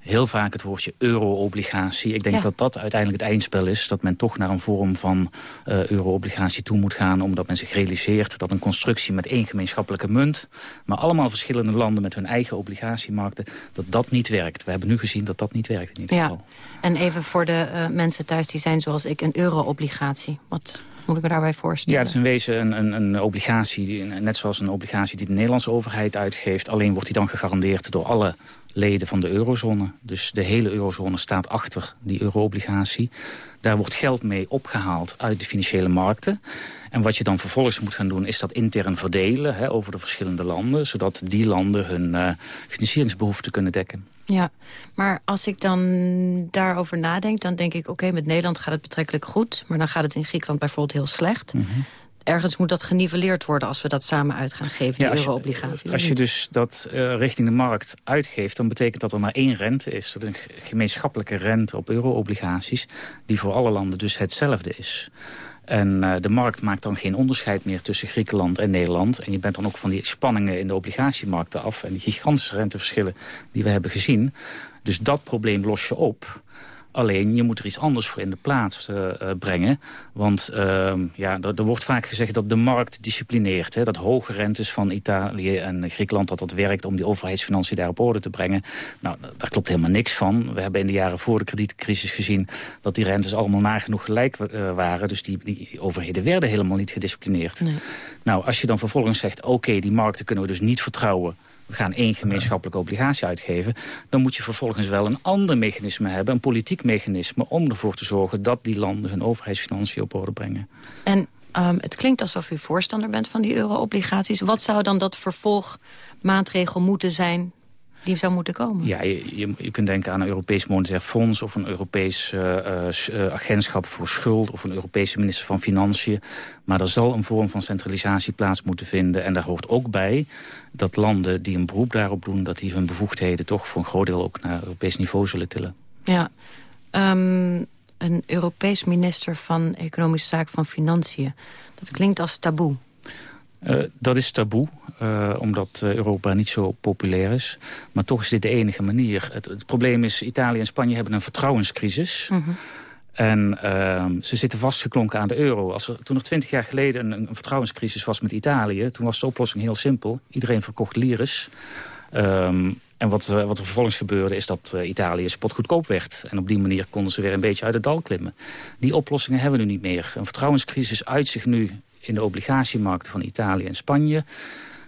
heel vaak het woordje euro-obligatie. Ik denk Ja. dat dat uiteindelijk het eindspel is. Dat men toch naar een vorm van eh, euro-obligatie toe moet gaan. Omdat men zich realiseert dat een constructie met één gemeenschappelijke munt... maar allemaal verschillende landen met hun eigen obligatiemarkten... dat dat niet werkt. We hebben nu gezien dat dat niet werkt in ieder Ja. geval. En even voor de eh, mensen thuis die zijn zoals ik een euro-obligatie. Wat moet ik me daarbij voorstellen? Ja, het is in wezen een, een, een obligatie, die, net zoals een obligatie die de Nederlandse overheid uitgeeft. Alleen wordt die dan gegarandeerd door alle leden van de eurozone. Dus de hele eurozone staat achter die euro-obligatie. Daar wordt geld mee opgehaald uit de financiële markten. En wat je dan vervolgens moet gaan doen is dat intern verdelen hè, over de verschillende landen. Zodat die landen hun eh, financieringsbehoeften kunnen dekken. Ja, maar als ik dan daarover nadenk, dan denk ik... oké, met Nederland gaat het betrekkelijk goed... maar dan gaat het in Griekenland bijvoorbeeld heel slecht. Ergens moet dat geniveleerd worden als we dat samen uit gaan geven, die als je- euro-obligatie. Als je dus dat eh, richting de markt uitgeeft... dan betekent dat er maar één rente is. Dat is een gemeenschappelijke rente op euro-obligaties... die voor alle landen dus hetzelfde is. En eh, de markt maakt dan geen onderscheid meer tussen Griekenland en Nederland. En je bent dan ook van die spanningen in de obligatiemarkten af... en die gigantische renteverschillen die we hebben gezien. Dus dat probleem los je op... Alleen, je moet er iets anders voor in de plaats eh, eh, brengen. Want ehm, ja, er, er wordt vaak gezegd dat de markt disciplineert. Hè, dat hoge rentes van Italië en Griekenland dat dat werkt... om die overheidsfinanciën daar op orde te brengen. Nou, da- daar klopt helemaal niks van. We hebben in de jaren voor de kredietcrisis gezien... dat die rentes allemaal nagenoeg gelijk eh, waren. Dus die, die overheden werden helemaal niet gedisciplineerd. Nou, als je dan vervolgens zegt... oké, die markten kunnen we dus niet vertrouwen... we gaan één gemeenschappelijke obligatie uitgeven... dan moet je vervolgens wel een ander mechanisme hebben... een politiek mechanisme om ervoor te zorgen... dat die landen hun overheidsfinanciën op orde brengen. En ehm, het klinkt alsof u voorstander bent van die euro-obligaties. Wat zou dan dat vervolgmaatregel moeten zijn die zou moeten komen? Ja, je, je, je kunt denken aan een Europees Monetair Fonds... of een Europees eh, eh, eh, agentschap voor schuld... of een Europese minister van Financiën. Maar er zal een vorm van centralisatie plaats moeten vinden. En daar hoort ook bij dat landen die een beroep daarop doen... dat die hun bevoegdheden toch voor een groot deel ook naar Europees niveau zullen tillen. Ja, Ehm, een Europees minister van Economische Zaken van Financiën. Dat klinkt als taboe. Eh, dat is taboe, eh, omdat eh, Europa niet zo populair is. Maar toch is dit de enige manier. Het, het probleem is, Italië en Spanje hebben een vertrouwenscrisis. En ehm, ze zitten vastgeklonken aan de euro. Als er toen nog twintig jaar geleden een, een vertrouwenscrisis was met Italië... toen was de oplossing heel simpel. Iedereen verkocht liris. Ehm, en wat, wat er vervolgens gebeurde is dat Italië spotgoedkoop werd. En op die manier konden ze weer een beetje uit het dal klimmen. Die oplossingen hebben we nu niet meer. Een vertrouwenscrisis uit zich nu in de obligatiemarkten van Italië en Spanje.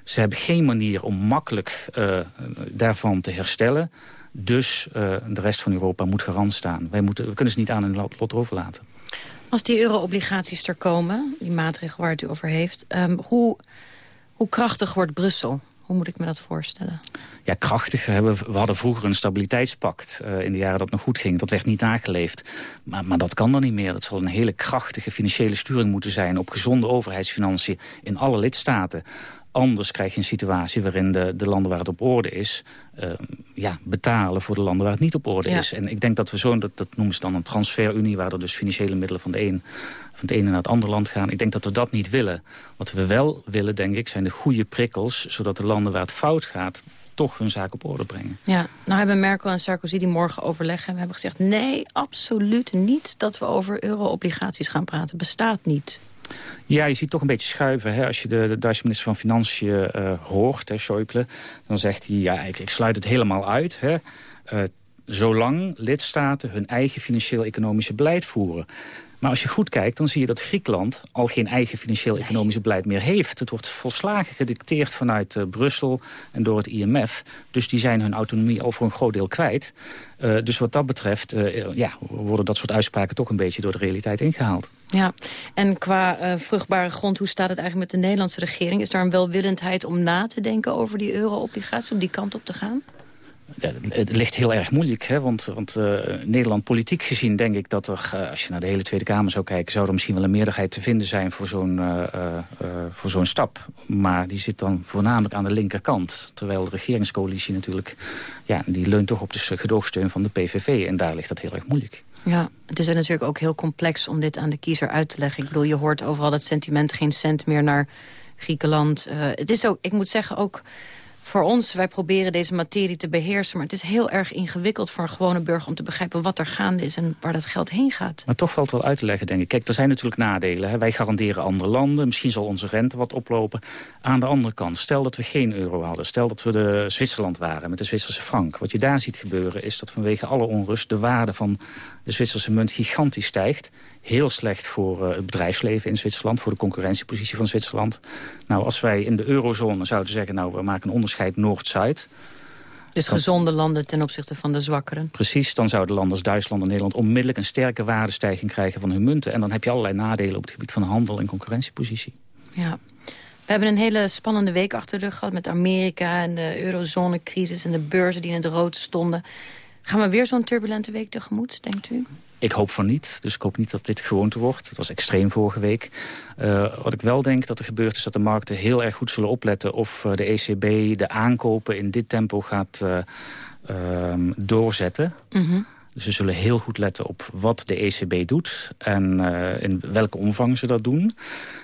Ze hebben geen manier om makkelijk eh, daarvan te herstellen. Dus eh, de rest van Europa moet garant staan. Wij moeten, we kunnen ze niet aan hun lot overlaten. Als die euro-obligaties er komen, die maatregel waar het u over heeft... ehm, hoe, hoe krachtig wordt Brussel? Hoe moet ik me dat voorstellen? Ja, krachtig. We, hadden vroeger een stabiliteitspact eh, in de jaren dat nog goed ging. Dat werd niet nageleefd. Maar, maar dat kan dan niet meer. Dat zal een hele krachtige financiële sturing moeten zijn... op gezonde overheidsfinanciën in alle lidstaten. Anders krijg je een situatie waarin de, de landen waar het op orde is... Uh, ja, betalen voor de landen waar het niet op orde Ja. is. En ik denk dat we zo, dat, dat noemen ze dan een transferunie... waar er dus financiële middelen van, de een, van het ene naar het andere land gaan. Ik denk dat we dat niet willen. Wat we wel willen, denk ik, zijn de goede prikkels... zodat de landen waar het fout gaat toch hun zaak op orde brengen. Ja, nou hebben Merkel en Sarkozy die morgen overleggen. en We hebben gezegd, nee, absoluut niet dat we over euro-obligaties gaan praten. Bestaat niet. Ja, je ziet toch een beetje schuiven. Hè? Als je de, de Duitse minister van Financiën eh, hoort, hè, Schäuble... dan zegt hij, ja, ik, ik sluit het helemaal uit. Hè? Eh, zolang lidstaten hun eigen financieel-economische beleid voeren. Maar als je goed kijkt, dan zie je dat Griekenland al geen eigen financieel-economische beleid meer heeft. Het wordt volslagen gedicteerd vanuit eh, Brussel en door het IMF. Dus die zijn hun autonomie al voor een groot deel kwijt. Eh, dus wat dat betreft eh, ja, worden dat soort uitspraken toch een beetje door de realiteit ingehaald. Ja, en qua vruchtbare grond, hoe staat het eigenlijk met de Nederlandse regering? Is daar een welwillendheid om na te denken over die euro-obligaties, om die kant op te gaan? Ja, het ligt heel erg moeilijk, hè? want, want eh, Nederland politiek gezien denk ik dat er, eh, als je naar de hele Tweede Kamer zou kijken, zou er misschien wel een meerderheid te vinden zijn voor zo'n eh, voor zo'n stap. Maar die zit dan voornamelijk aan de linkerkant. Terwijl de regeringscoalitie natuurlijk, ja, die leunt toch op de gedoogsteun van de PVV. En daar ligt dat heel erg moeilijk. Ja, het is natuurlijk ook heel complex om dit aan de kiezer uit te leggen. Ik bedoel, je hoort overal dat sentiment geen cent meer naar Griekenland. Het is ook, ik moet zeggen, ook voor ons, wij proberen deze materie te beheersen... maar het is heel erg ingewikkeld voor een gewone burger... om te begrijpen wat er gaande is en waar dat geld heen gaat. Maar toch valt wel uit te leggen, denk ik. Kijk, er zijn natuurlijk nadelen. Hè. Wij garanderen andere landen. Misschien zal onze rente wat oplopen. Aan de andere kant, stel dat we geen euro hadden. Stel dat we de Zwitserland waren met de Zwitserse frank. Wat je daar ziet gebeuren is dat vanwege alle onrust... de waarde van de Zwitserse munt gigantisch stijgt. Heel slecht voor uh, het bedrijfsleven in Zwitserland. Voor de concurrentiepositie van Zwitserland. Nou, als wij in de eurozone zouden zeggen... nou, we maken een onderscheid Noord-Zuid... Dus gezonde landen ten opzichte van de zwakkeren. Precies, dan zouden landen als Duitsland en Nederland onmiddellijk een sterke waardestijging krijgen van hun munten. En dan heb je allerlei nadelen op het gebied van handel en concurrentiepositie. Ja. We hebben een hele spannende week achter de rug gehad met Amerika en de eurozonecrisis en de beurzen die in het rood stonden. Gaan we weer zo'n turbulente week tegemoet, denkt u? Ik hoop van niet, dus ik hoop niet dat dit gewoonte wordt. Het was extreem vorige week. Uh, wat ik wel denk dat er gebeurt is dat de markten heel erg goed zullen opletten... of uh, de ECB de aankopen in dit tempo gaat uh, doorzetten. Mm -hmm. Dus ze zullen heel goed letten op wat de ECB doet... en in welke omvang ze dat doen.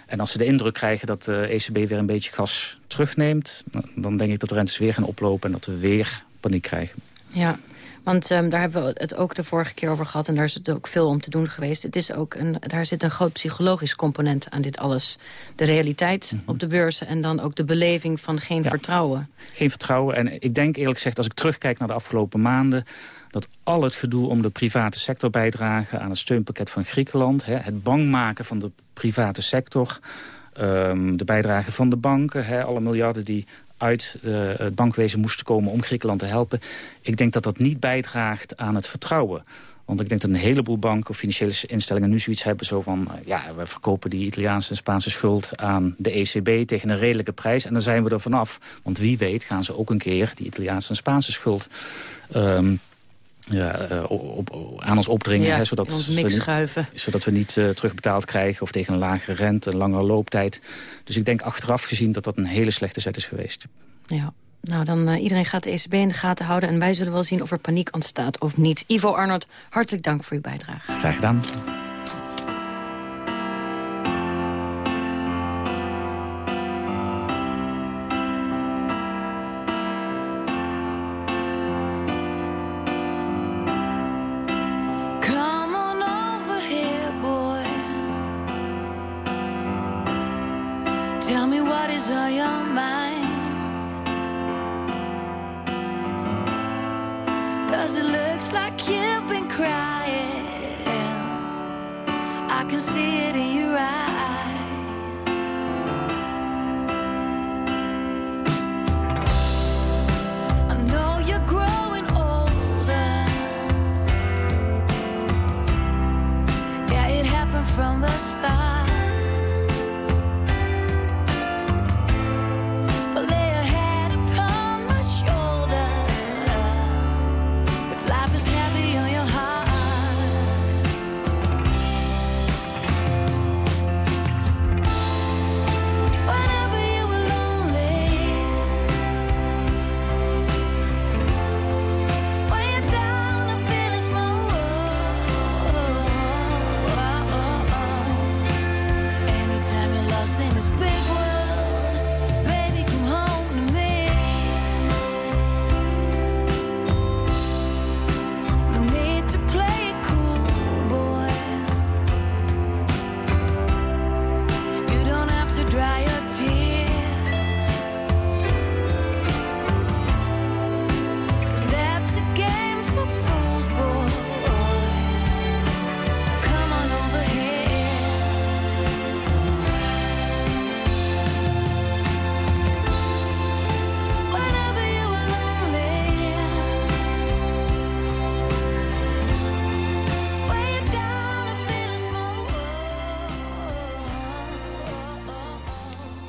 En als ze de indruk krijgen dat de ECB weer een beetje gas terugneemt... dan denk ik dat de rentes weer gaan oplopen en dat we weer paniek krijgen. Ja, want um, daar hebben we het ook de vorige keer over gehad... en daar is het ook veel om te doen geweest. Het is ook een, daar zit een groot psychologisch component aan dit alles. De realiteit mm -hmm. op de beurzen en dan ook de beleving van geen ja. vertrouwen. Geen vertrouwen. En ik denk eerlijk gezegd, als ik terugkijk naar de afgelopen maanden... dat al het gedoe om de private sector bijdragen aan het steunpakket van Griekenland... Hè, het bang maken van de private sector... Um, de bijdrage van de banken, hè, alle miljarden die uit uh, het bankwezen moesten komen om Griekenland te helpen. Ik denk dat dat niet bijdraagt aan het vertrouwen. Want ik denk dat een heleboel banken of financiële instellingen nu zoiets hebben... zo van, uh, ja, we verkopen die Italiaanse en Spaanse schuld aan de ECB tegen een redelijke prijs. En dan zijn we er vanaf. Want wie weet gaan ze ook een keer die Italiaanse en Spaanse schuld... Um, ja, uh, op, op, aan ons opdringen. Ja, hè, zodat, ons mix we schuiven. Niet, zodat we niet uh, terugbetaald krijgen of tegen een lagere rente, een langere looptijd. Dus ik denk achteraf gezien dat dat een hele slechte zet is geweest. Ja. Nou, dan uh, iedereen gaat de ECB in de gaten houden... en wij zullen wel zien of er paniek ontstaat of niet. Ivo Arnold, hartelijk dank voor uw bijdrage. Graag gedaan.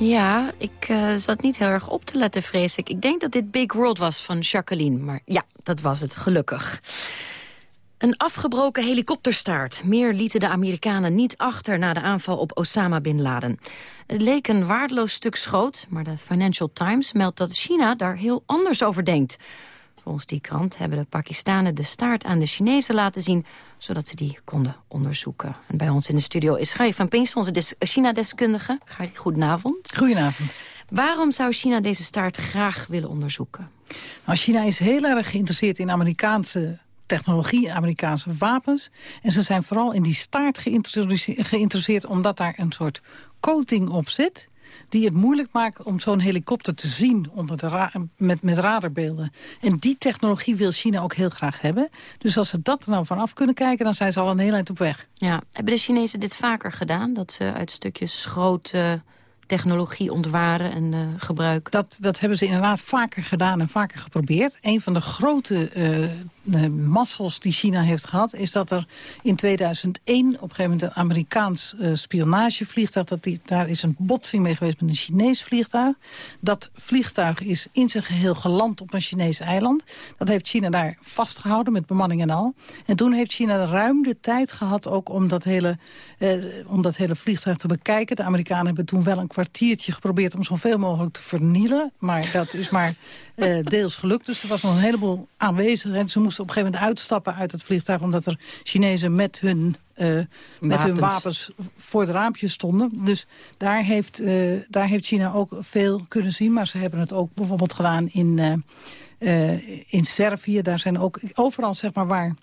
Ja, ik uh, zat niet heel erg op te letten, vrees ik. Ik denk dat dit Big World was van Jacqueline, maar ja, dat was het, gelukkig. Een afgebroken helikopterstaart. Meer lieten de Amerikanen niet achter na de aanval op Osama Bin Laden. Het leek een waardeloos stuk schoot, maar de Financial Times meldt dat China daar heel anders over denkt. Volgens die krant hebben de Pakistanen de staart aan de Chinezen laten zien... zodat ze die konden onderzoeken. En bij ons in de studio is Gary van Pinst, onze China-deskundige. Gary, goedenavond. Goedenavond. Waarom zou China deze staart graag willen onderzoeken? Nou, China is heel erg geïnteresseerd in Amerikaanse technologie, Amerikaanse wapens. En ze zijn vooral in die staart geïnteresseerd... omdat daar een soort coating op zit die het moeilijk maakt om zo'n helikopter te zien onder de met, met radarbeelden. En die technologie wil China ook heel graag hebben. Dus als ze dat er nou vanaf kunnen kijken, dan zijn ze al een heel eind op weg. Ja. Hebben de Chinezen dit vaker gedaan? Dat ze uit stukjes grote technologie ontwaren en uh, gebruiken? Dat, dat hebben ze inderdaad vaker gedaan en vaker geprobeerd. Een van de grote uh, massels die China heeft gehad... is dat er in 2001 op een gegeven moment een Amerikaans uh, spionagevliegtuig... Dat die, daar is een botsing mee geweest met een Chinees vliegtuig. Dat vliegtuig is in zijn geheel geland op een Chinees eiland. Dat heeft China daar vastgehouden met bemanning en al. En toen heeft China ruim de tijd gehad ook om dat hele, om dat hele vliegtuig te bekijken. De Amerikanen hebben toen wel een kwartiertje geprobeerd om zoveel mogelijk te vernielen. Maar dat is maar uh, deels gelukt. Dus er was nog een heleboel aanwezig. En ze moesten op een gegeven moment uitstappen uit het vliegtuig... omdat er Chinezen met hun, uh, met hun wapens voor het raampje stonden. Dus daar heeft, uh, daar heeft China ook veel kunnen zien. Maar ze hebben het ook bijvoorbeeld gedaan in, in Servië. Daar zijn ook overal, zeg maar, waar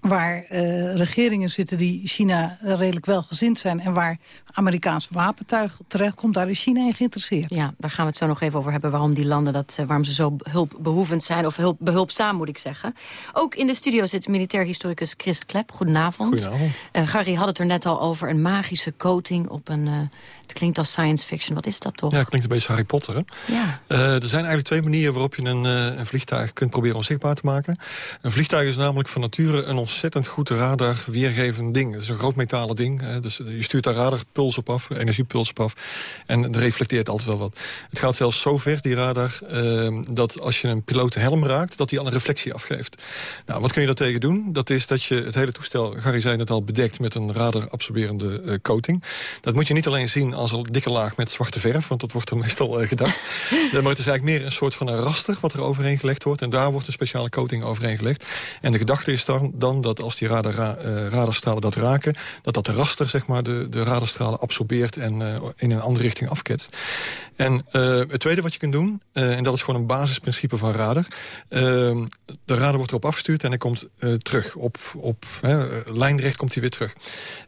waar uh, regeringen zitten die China redelijk welgezind zijn... en waar Amerikaans wapentuig terechtkomt, daar is China in geïnteresseerd. Ja, daar gaan we het zo nog even over hebben... waarom die landen dat, uh, waarom ze zo hulpbehoevend zijn... of hulp, behulpzaam, moet ik zeggen. Ook in de studio zit militair historicus Christ Klep. Goedenavond. Goedenavond. Uh, Gary had het er net al over een magische coating op een het klinkt als science fiction. Wat is dat toch? Ja, het klinkt een beetje Harry Potter. Hè? Ja. Uh, er zijn eigenlijk twee manieren waarop je een, uh, een, vliegtuig kunt proberen onzichtbaar te maken. Een vliegtuig is namelijk van nature een ontzettend goed radar weergevend ding. Het is een groot metalen ding. Hè? Dus je stuurt daar radarpuls op af, energiepuls op af. En het reflecteert altijd wel wat. Het gaat zelfs zo ver, die radar, uh, dat als je een piloot de helm raakt... dat hij al een reflectie afgeeft. Nou, wat kun je daartegen doen? Dat is dat je het hele toestel, Gary zei het al, bedekt met een radar-absorberende coating. Dat moet je niet alleen zien als een dikke laag met zwarte verf, want dat wordt er meestal uh, gedacht. maar het is eigenlijk meer een soort van een raster wat er overheen gelegd wordt. En daar wordt een speciale coating overheen gelegd. En de gedachte is dan, dan dat als die radar, uh, radarstralen dat raken, dat dat de raster zeg maar, de, de radarstralen absorbeert en uh, in een andere richting afketst. En het tweede wat je kunt doen, en dat is gewoon een basisprincipe van radar. de radar wordt erop afgestuurd en hij komt terug. Op, op lijnrecht komt hij weer terug.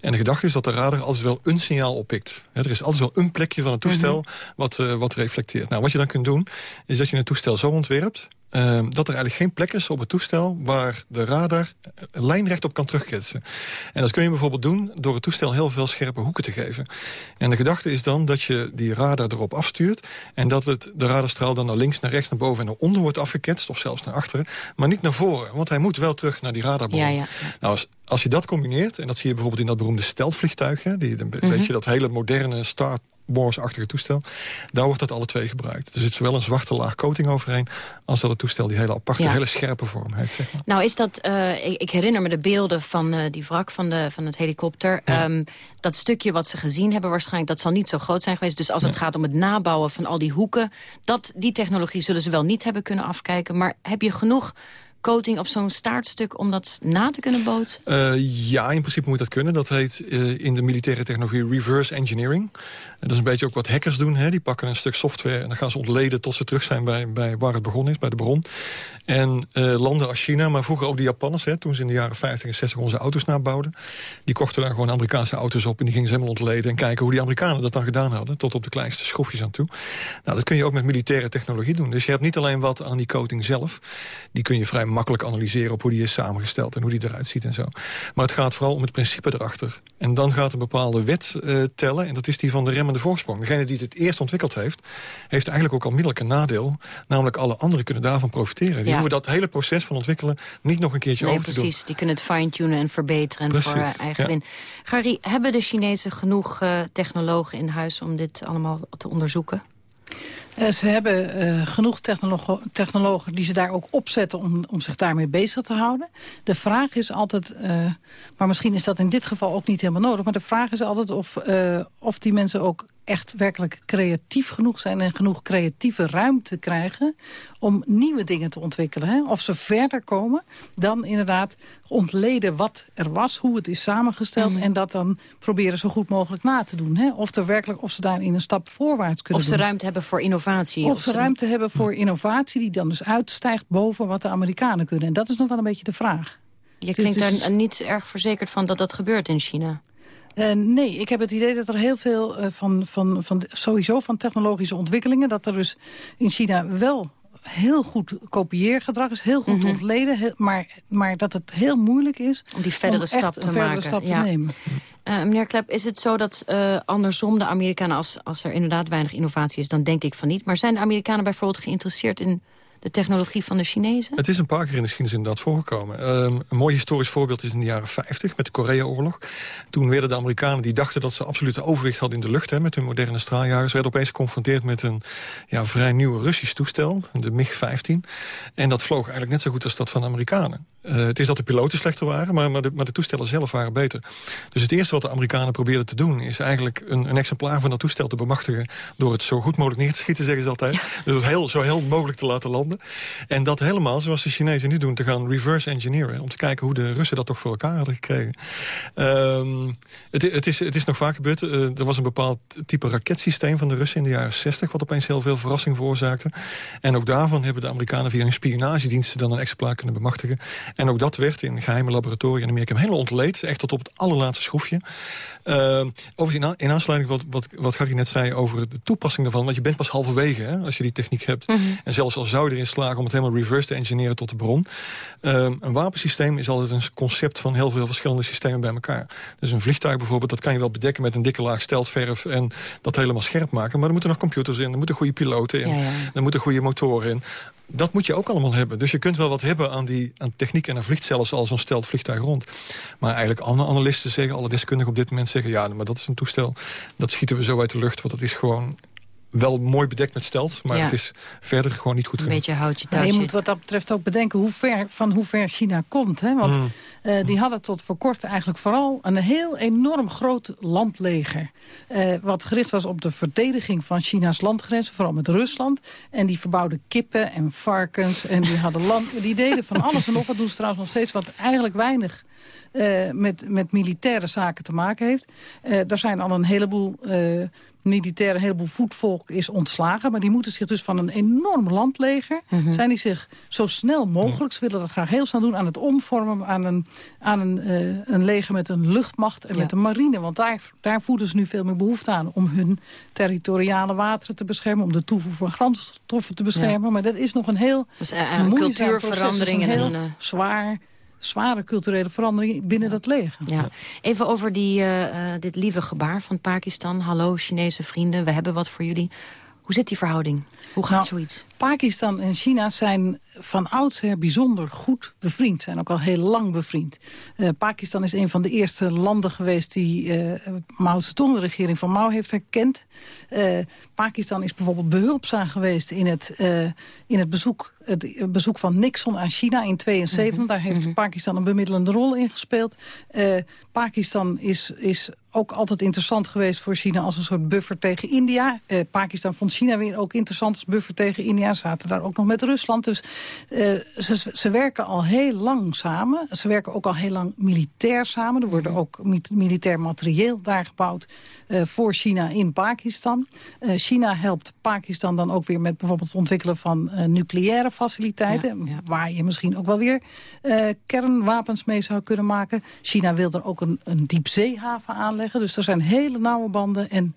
En de gedachte is dat de radar altijd wel een signaal oppikt. er is altijd wel een plekje van het toestel mhm. wat, uh, wat reflecteert. Nou, wat je dan kunt doen, is dat je het toestel zo ontwerpt... Uh, dat er eigenlijk geen plek is op het toestel... waar de radar lijnrecht op kan terugketsen. En dat kun je bijvoorbeeld doen door het toestel heel veel scherpe hoeken te geven. En de gedachte is dan dat je die radar erop afstuurt... en dat het, de radarstraal dan naar links, naar rechts, naar boven en naar onder wordt afgeketst... of zelfs naar achteren, maar niet naar voren. Want hij moet wel terug naar die radarbron. Ja, ja. Nou, als, als je dat combineert, en dat zie je bijvoorbeeld in dat beroemde steltvliegtuig... Hè, die, een mm beetje dat hele moderne Star Wars-achtige toestel. Daar wordt dat alle twee gebruikt. Er zit zowel een zwarte laag coating overheen... als dat het toestel die hele aparte, hele scherpe vorm heeft. Zeg maar. Nou is dat, uh, ik, ik, herinner me de beelden van uh, die wrak van, de, van het helikopter. Ja. Um, dat stukje wat ze gezien hebben waarschijnlijk... dat zal niet zo groot zijn geweest. Dus als het gaat om het nabouwen van al die hoeken... Dat, die technologie zullen ze wel niet hebben kunnen afkijken. Maar heb je genoeg coating op zo'n staartstuk om dat na te kunnen bootsen? Uh, ja, in principe moet dat kunnen. Dat heet uh, in de militaire technologie reverse engineering. dat is een beetje ook wat hackers doen. Hè. Die pakken een stuk software en dan gaan ze ontleden tot ze terug zijn bij, bij waar het begonnen is, bij de bron. En uh, landen als China, maar vroeger ook de Japanners... Hè, toen ze in de jaren 50 en 60 onze auto's nabouwden... die kochten dan gewoon Amerikaanse auto's op... en die gingen ze helemaal ontleden en kijken hoe die Amerikanen dat dan gedaan hadden... tot op de kleinste schroefjes aan toe. Nou, dat kun je ook met militaire technologie doen. Dus je hebt niet alleen wat aan die coating zelf. Die kun je vrij makkelijk analyseren op hoe die is samengesteld... en hoe die eruit ziet en zo. Maar het gaat vooral om het principe erachter. En dan gaat een bepaalde wet uh, tellen, en dat is die van de remmende voorsprong. Degene die het eerst ontwikkeld heeft, heeft eigenlijk ook al onmiddellijk een nadeel. Namelijk alle anderen kunnen daarvan profiteren. Die Ja. hoeven dat hele proces van ontwikkelen niet nog een keertje Nee, over te doen. precies. Die kunnen het fine-tunen en verbeteren Precies, voor eh, eigen ja. win. Gary, hebben de Chinezen genoeg eh, technologen in huis om dit allemaal te onderzoeken? Eh, ze hebben eh, genoeg technologo- technologen die ze daar ook opzetten om, om zich daarmee bezig te houden. De vraag is altijd, eh, maar misschien is dat in dit geval ook niet helemaal nodig... maar de vraag is altijd of, of die mensen ook echt werkelijk creatief genoeg zijn... en genoeg creatieve ruimte krijgen om nieuwe dingen te ontwikkelen. Hè? Of ze verder komen dan inderdaad ontleden wat er was, hoe het is samengesteld... Mhm. en dat dan proberen zo goed mogelijk na te doen. Hè? Of, er werkelijk, of ze daarin een stap voorwaarts kunnen Of ze doen. ruimte hebben voor innovatie? Of ze ruimte hebben voor innovatie die dan dus uitstijgt boven wat de Amerikanen kunnen. En dat is nog wel een beetje de vraag. Je Dus klinkt daar niet erg verzekerd van dat dat gebeurt in China. Eh, nee, ik heb het idee dat er heel veel eh, van, van, van, sowieso van technologische ontwikkelingen... dat er dus in China wel heel goed kopieergedrag is, heel goed Mhm. ontleden... heel- maar, maar dat het heel moeilijk is Om die verdere stap te verdere maken, stap te ja. nemen. Eh, meneer Klep, is het zo dat eh, andersom de Amerikanen... Als, als er inderdaad weinig innovatie is, dan denk ik van niet... maar zijn de Amerikanen bijvoorbeeld geïnteresseerd in de technologie van de Chinezen? Het is een paar keer in de geschiedenis inderdaad voorgekomen. Ehm, een mooi historisch voorbeeld is in de jaren 50 met de Korea-oorlog. Toen werden de Amerikanen, die dachten dat ze absolute overwicht hadden in de lucht... Hè, met hun moderne straaljagers, werden opeens geconfronteerd met een ja, vrij nieuw Russisch toestel, de MiG-15. En dat vloog eigenlijk net zo goed als dat van de Amerikanen. Eh, het is dat de piloten slechter waren, maar, maar, de, maar de toestellen zelf waren beter. Dus het eerste wat de Amerikanen probeerden te doen... is eigenlijk een, een exemplaar van dat toestel te bemachtigen... door het zo goed mogelijk neer te schieten, zeggen ze altijd. Dus het heel, zo heel mogelijk te laten landen. En dat helemaal, zoals de Chinezen nu doen, te gaan reverse engineeren... om te kijken hoe de Russen dat toch voor elkaar hadden gekregen. Ehm, het, het, is, het is nog vaak gebeurd. Eh, er was een bepaald type raketsysteem van de Russen in de jaren 60... wat opeens heel veel verrassing veroorzaakte. En ook daarvan hebben de Amerikanen via hun spionagediensten... dan een exemplaar kunnen bemachtigen. En ook dat werd in geheime laboratoria in Amerika helemaal ontleed. Echt tot op het allerlaatste schroefje. Ehm, overigens, in, in aansluiting wat, wat, wat Gary net zei over de toepassing daarvan... want je bent pas halverwege hè, als je die techniek hebt. En zelfs al zou je erin slagen om het helemaal reverse te engineeren tot de bron. Ehm, een wapensysteem is altijd een concept van heel veel verschillende systemen bij elkaar. Dus een vliegtuig bijvoorbeeld, dat kan je wel bedekken met een dikke laag steltverf... en dat helemaal scherp maken. Maar er moeten nog computers in, er moeten goede piloten in... Ja, ja. er moeten goede motoren in. Dat moet je ook allemaal hebben. Dus je kunt wel wat hebben aan die aan techniek en dan vliegt zelfs al zo'n stelt vliegtuig rond. Maar eigenlijk alle analisten zeggen, alle deskundigen op dit moment zeggen... ja, maar dat is een toestel, dat schieten we zo uit de lucht. Want dat is gewoon wel mooi bedekt met stelt, maar Ja. het is verder gewoon niet goed Een genoeg. beetje houtje Nou, touwtje. je moet wat dat betreft ook bedenken hoe ver, van hoe ver China komt. Hè? Want Mm. eh, die hadden tot voor kort eigenlijk vooral een heel enorm groot landleger. eh, wat gericht was op de verdediging van China's landgrenzen, vooral met Rusland. En die verbouwden kippen en varkens. En die, hadden land, die deden van alles en nog wat. Doen ze trouwens nog steeds wat eigenlijk weinig eh, met, met militaire zaken te maken heeft. Eh er zijn al een heleboel eh militairen, een heleboel voetvolk is ontslagen. Maar die moeten zich dus van een enorm landleger... Mhm. zijn die zich zo snel mogelijk, ze willen dat graag heel snel doen... aan het omvormen aan een, aan een, eh, een leger met een luchtmacht en Ja. met een marine. Want daar, daar voeden ze nu veel meer behoefte aan... om hun territoriale wateren te beschermen... om de toevoer van grondstoffen te beschermen. Maar dat is nog een heel Dus, eh, een moeizaam cultuurverandering proces. En een een, eh, zwaar, zware culturele verandering binnen dat leger. Ja. Even over die, eh, eh, dit lieve gebaar van Pakistan. Hallo Chinese vrienden, we hebben wat voor jullie. Hoe zit die verhouding? Hoe gaat Nou, zoiets? Pakistan en China zijn van oudsher bijzonder goed bevriend. Zijn ook al heel lang bevriend. Eh, Pakistan is een van de eerste landen geweest die eh Mao Zedong, de regering van Mao, heeft herkend. Eh, Pakistan is bijvoorbeeld behulpzaam geweest in het, in het bezoek het bezoek van Nixon aan China in 72. Daar heeft Pakistan een bemiddelende rol in gespeeld. Pakistan is, is ook altijd interessant geweest voor China als een soort buffer tegen India. Pakistan vond China weer ook interessant als buffer tegen India. Ze zaten daar ook nog met Rusland. Dus eh, ze, ze werken al heel lang samen. Ze werken ook al heel lang militair samen. Er worden ook mi- militair materieel daar gebouwd eh, voor China in Pakistan. Eh, China helpt Pakistan dan ook weer met bijvoorbeeld het ontwikkelen van nucleaire faciliteiten. Waar je misschien ook wel weer kernwapens mee zou kunnen maken. China wil er ook een, een diepzeehaven aanleggen. Dus er zijn hele nauwe banden. En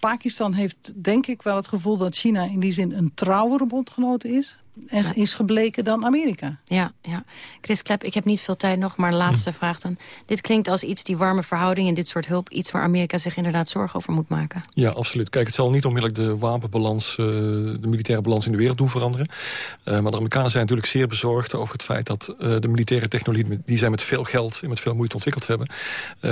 Pakistan heeft denk ik wel het gevoel dat China in die zin een trouwere bondgenoot is. En is gebleken dan Amerika. Ja, ja. Chris Klep, ik heb niet veel tijd nog, maar laatste vraag dan. Dit klinkt als iets, die warme verhouding en dit soort hulp... iets waar Amerika zich inderdaad zorgen over moet maken. Ja, absoluut. Kijk, het zal niet onmiddellijk de wapenbalans, uh, de militaire balans in de wereld doen veranderen. Uh, maar de Amerikanen zijn natuurlijk zeer bezorgd over het feit dat uh, de militaire technologie... die zij met veel geld en met veel moeite ontwikkeld hebben...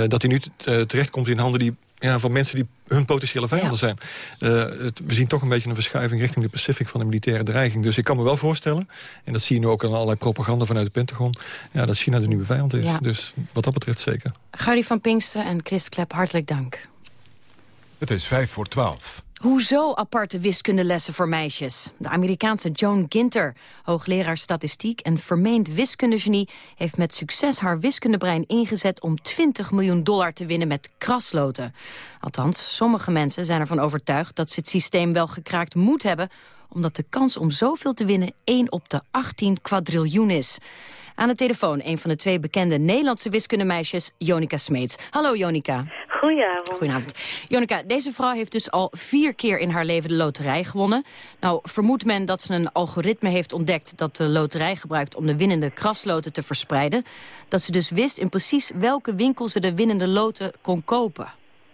dat die nu terechtkomt in handen die ja, van mensen die hun potentiële vijanden zijn. Uh, het, we zien toch een beetje een verschuiving richting de Pacific van de militaire dreiging. Dus ik kan me wel voorstellen, en dat zie je nu ook aan allerlei propaganda vanuit het Pentagon... Ja, dat China de nieuwe vijand is. Ja. Dus wat dat betreft zeker. Gary van Pinkster en Chris Klep, hartelijk dank. Het is vijf voor twaalf. Hoezo aparte wiskundelessen voor meisjes? De Amerikaanse Joan Ginter, hoogleraar statistiek en vermeend wiskundegenie... heeft met succes haar wiskundebrein ingezet om 20 miljoen dollar te winnen met krasloten. Althans, sommige mensen zijn ervan overtuigd dat ze het systeem wel gekraakt moet hebben... omdat de kans om zoveel te winnen 1 op de 18 kwadriljoen is. Aan de telefoon een van de twee bekende Nederlandse wiskundemeisjes, Jonica Smeets. Hallo Jonica. Goedenavond. Goedenavond. Jonica, deze vrouw heeft dus al vier keer in haar leven de loterij gewonnen. Nou vermoedt men dat ze een algoritme heeft ontdekt... dat de loterij gebruikt om de winnende krasloten te verspreiden. Dat ze dus wist in precies welke winkel ze de winnende loten kon kopen.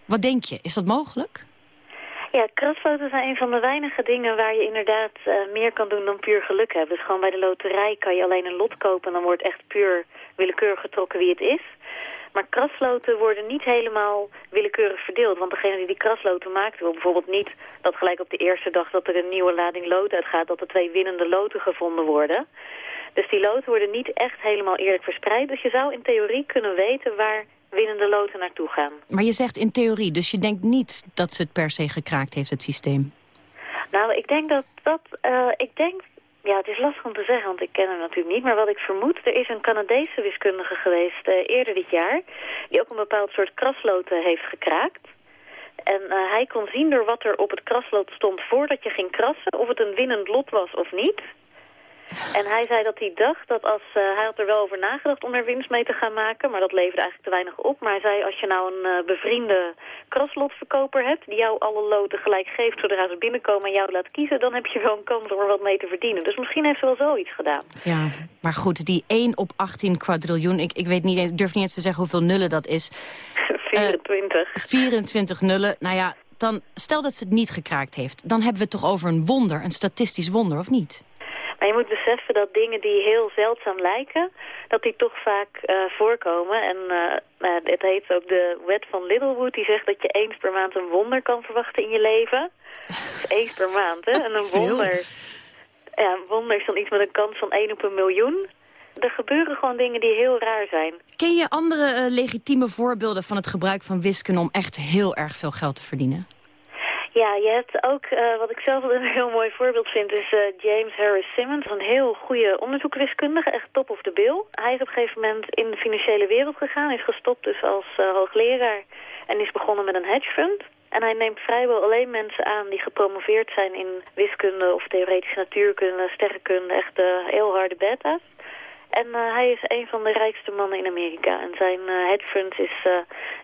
Wat denk je, is dat mogelijk? Ja, krasloten zijn een van de weinige dingen waar je inderdaad uh, meer kan doen dan puur geluk hebben. Dus gewoon bij de loterij kan je alleen een lot kopen en dan wordt echt puur willekeurig getrokken wie het is. Maar krasloten worden niet helemaal willekeurig verdeeld. Want degene die die krasloten maakt wil bijvoorbeeld niet dat gelijk op de eerste dag dat er een nieuwe lading lood uitgaat... dat er twee winnende loten gevonden worden. Dus die loten worden niet echt helemaal eerlijk verspreid. Dus je zou in theorie kunnen weten waar winnende loten naartoe gaan. Maar je zegt in theorie, dus je denkt niet dat ze het per se gekraakt heeft, het systeem? Nou, ik denk dat dat... Uh, ik denk ja, het is lastig om te zeggen, want ik ken hem natuurlijk niet. Maar wat ik vermoed, er is een Canadese wiskundige geweest uh, eerder dit jaar... die ook een bepaald soort krasloten heeft gekraakt. En uh, hij kon zien door wat er op het kraslood stond voordat je ging krassen... of het een winnend lot was of niet. En hij zei dat hij dacht dat als... Uh, hij had er wel over nagedacht om er winst mee te gaan maken... maar dat leverde eigenlijk te weinig op. Maar hij zei als je nou een uh, bevriende kraslotverkoper hebt... die jou alle loten gelijk geeft zodra ze binnenkomen en jou laat kiezen... dan heb je wel een kans om er wat mee te verdienen. Dus misschien heeft ze wel zoiets gedaan. Ja, maar goed, die 1 op 18 kwadriljoen... ik, ik weet niet, durf niet eens te zeggen hoeveel nullen dat is. 24. Uh, 24 nullen, nou ja... Dan, stel dat ze het niet gekraakt heeft, dan hebben we het toch over een wonder, een statistisch wonder, of niet? Maar je moet beseffen dat dingen die heel zeldzaam lijken, dat die toch vaak uh, voorkomen. En uh, het heet ook de wet van Littlewood, die zegt dat je eens per maand een wonder kan verwachten in je leven. Dus eens per maand, hè? En een wonder, ja, een wonder is dan iets met een kans van 1 op een miljoen. Er gebeuren gewoon dingen die heel raar zijn. Ken je andere uh, legitieme voorbeelden van het gebruik van wiskunde om echt heel erg veel geld te verdienen? Ja, je hebt ook, uh, wat ik zelf een heel mooi voorbeeld vind, is uh, James Harris Simmons. Een heel goede onderzoekwiskundige, echt top of the bill. Hij is op een gegeven moment in de financiële wereld gegaan, is gestopt dus als uh, hoogleraar en is begonnen met een hedge fund. En hij neemt vrijwel alleen mensen aan die gepromoveerd zijn in wiskunde of theoretische natuurkunde, sterrenkunde, echt heel harde beta's. En uh, hij is een van de rijkste mannen in Amerika. En zijn uh, hedge fund is uh,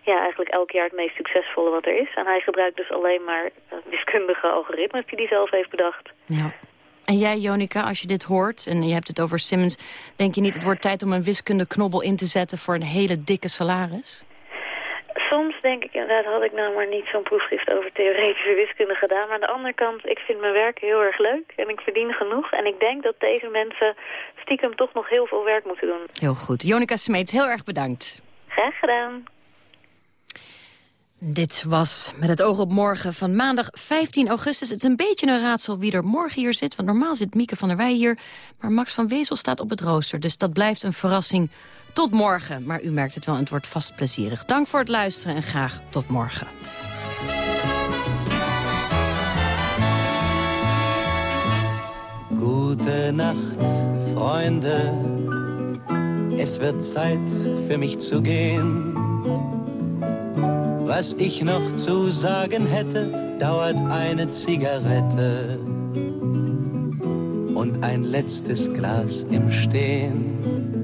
ja, eigenlijk elk jaar het meest succesvolle wat er is. En hij gebruikt dus alleen maar wiskundige algoritmes die hij zelf heeft bedacht. Ja. En jij, Jonica, als je dit hoort, en je hebt het over Simmons... denk je niet, het wordt tijd om een wiskundeknobbel in te zetten... voor een hele dikke salaris? Soms denk ik inderdaad, had ik nou maar niet zo'n proefschrift over theoretische wiskunde gedaan. Maar aan de andere kant, ik vind mijn werk heel erg leuk en ik verdien genoeg. En ik denk dat deze mensen stiekem toch nog heel veel werk moeten doen. Heel goed. Jonica Smeets, heel erg bedankt. Graag gedaan. Dit was met het oog op morgen van maandag 15 augustus. Het is een beetje een raadsel wie er morgen hier zit. Want normaal zit Mieke van der Wij hier. Maar Max van Wezel staat op het rooster. Dus dat blijft een verrassing tot morgen. Maar u merkt het wel, het wordt vast plezierig. Dank voor het luisteren en graag tot morgen. Gute Nacht, Freunde. Es wird Zeit für mich zu gehen. Was ich noch zu sagen hätte, dauert eine Zigarette und ein letztes Glas im Stehen.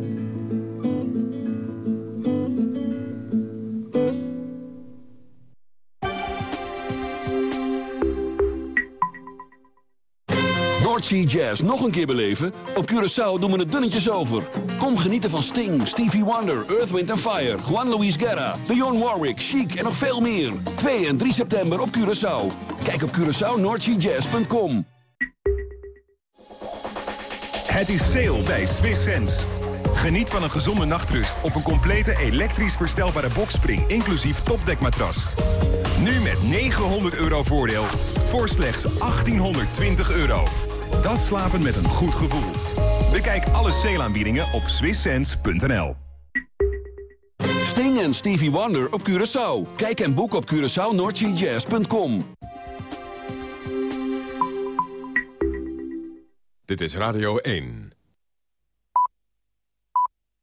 Sea Jazz nog een keer beleven? Op Curaçao doen we het dunnetjes over. Kom genieten van Sting, Stevie Wonder, Earth, Wind Fire... Juan Luis Guerra, Dionne Warwick, Chic en nog veel meer. 2 en 3 september op Curaçao. Kijk op CuraçaoNoordseaJazz.com. Het is sale bij Swiss Sense. Geniet van een gezonde nachtrust op een complete elektrisch verstelbare boxspring... inclusief topdekmatras. Nu met 900 euro voordeel voor slechts 1820 euro. Dat slapen met een goed gevoel. Bekijk alle sale-aanbiedingen op swisssense.nl. Sting en Stevie Wonder op Curaçao. Kijk en boek op CuraçaoNoordseaJazz.com. Dit is Radio 1.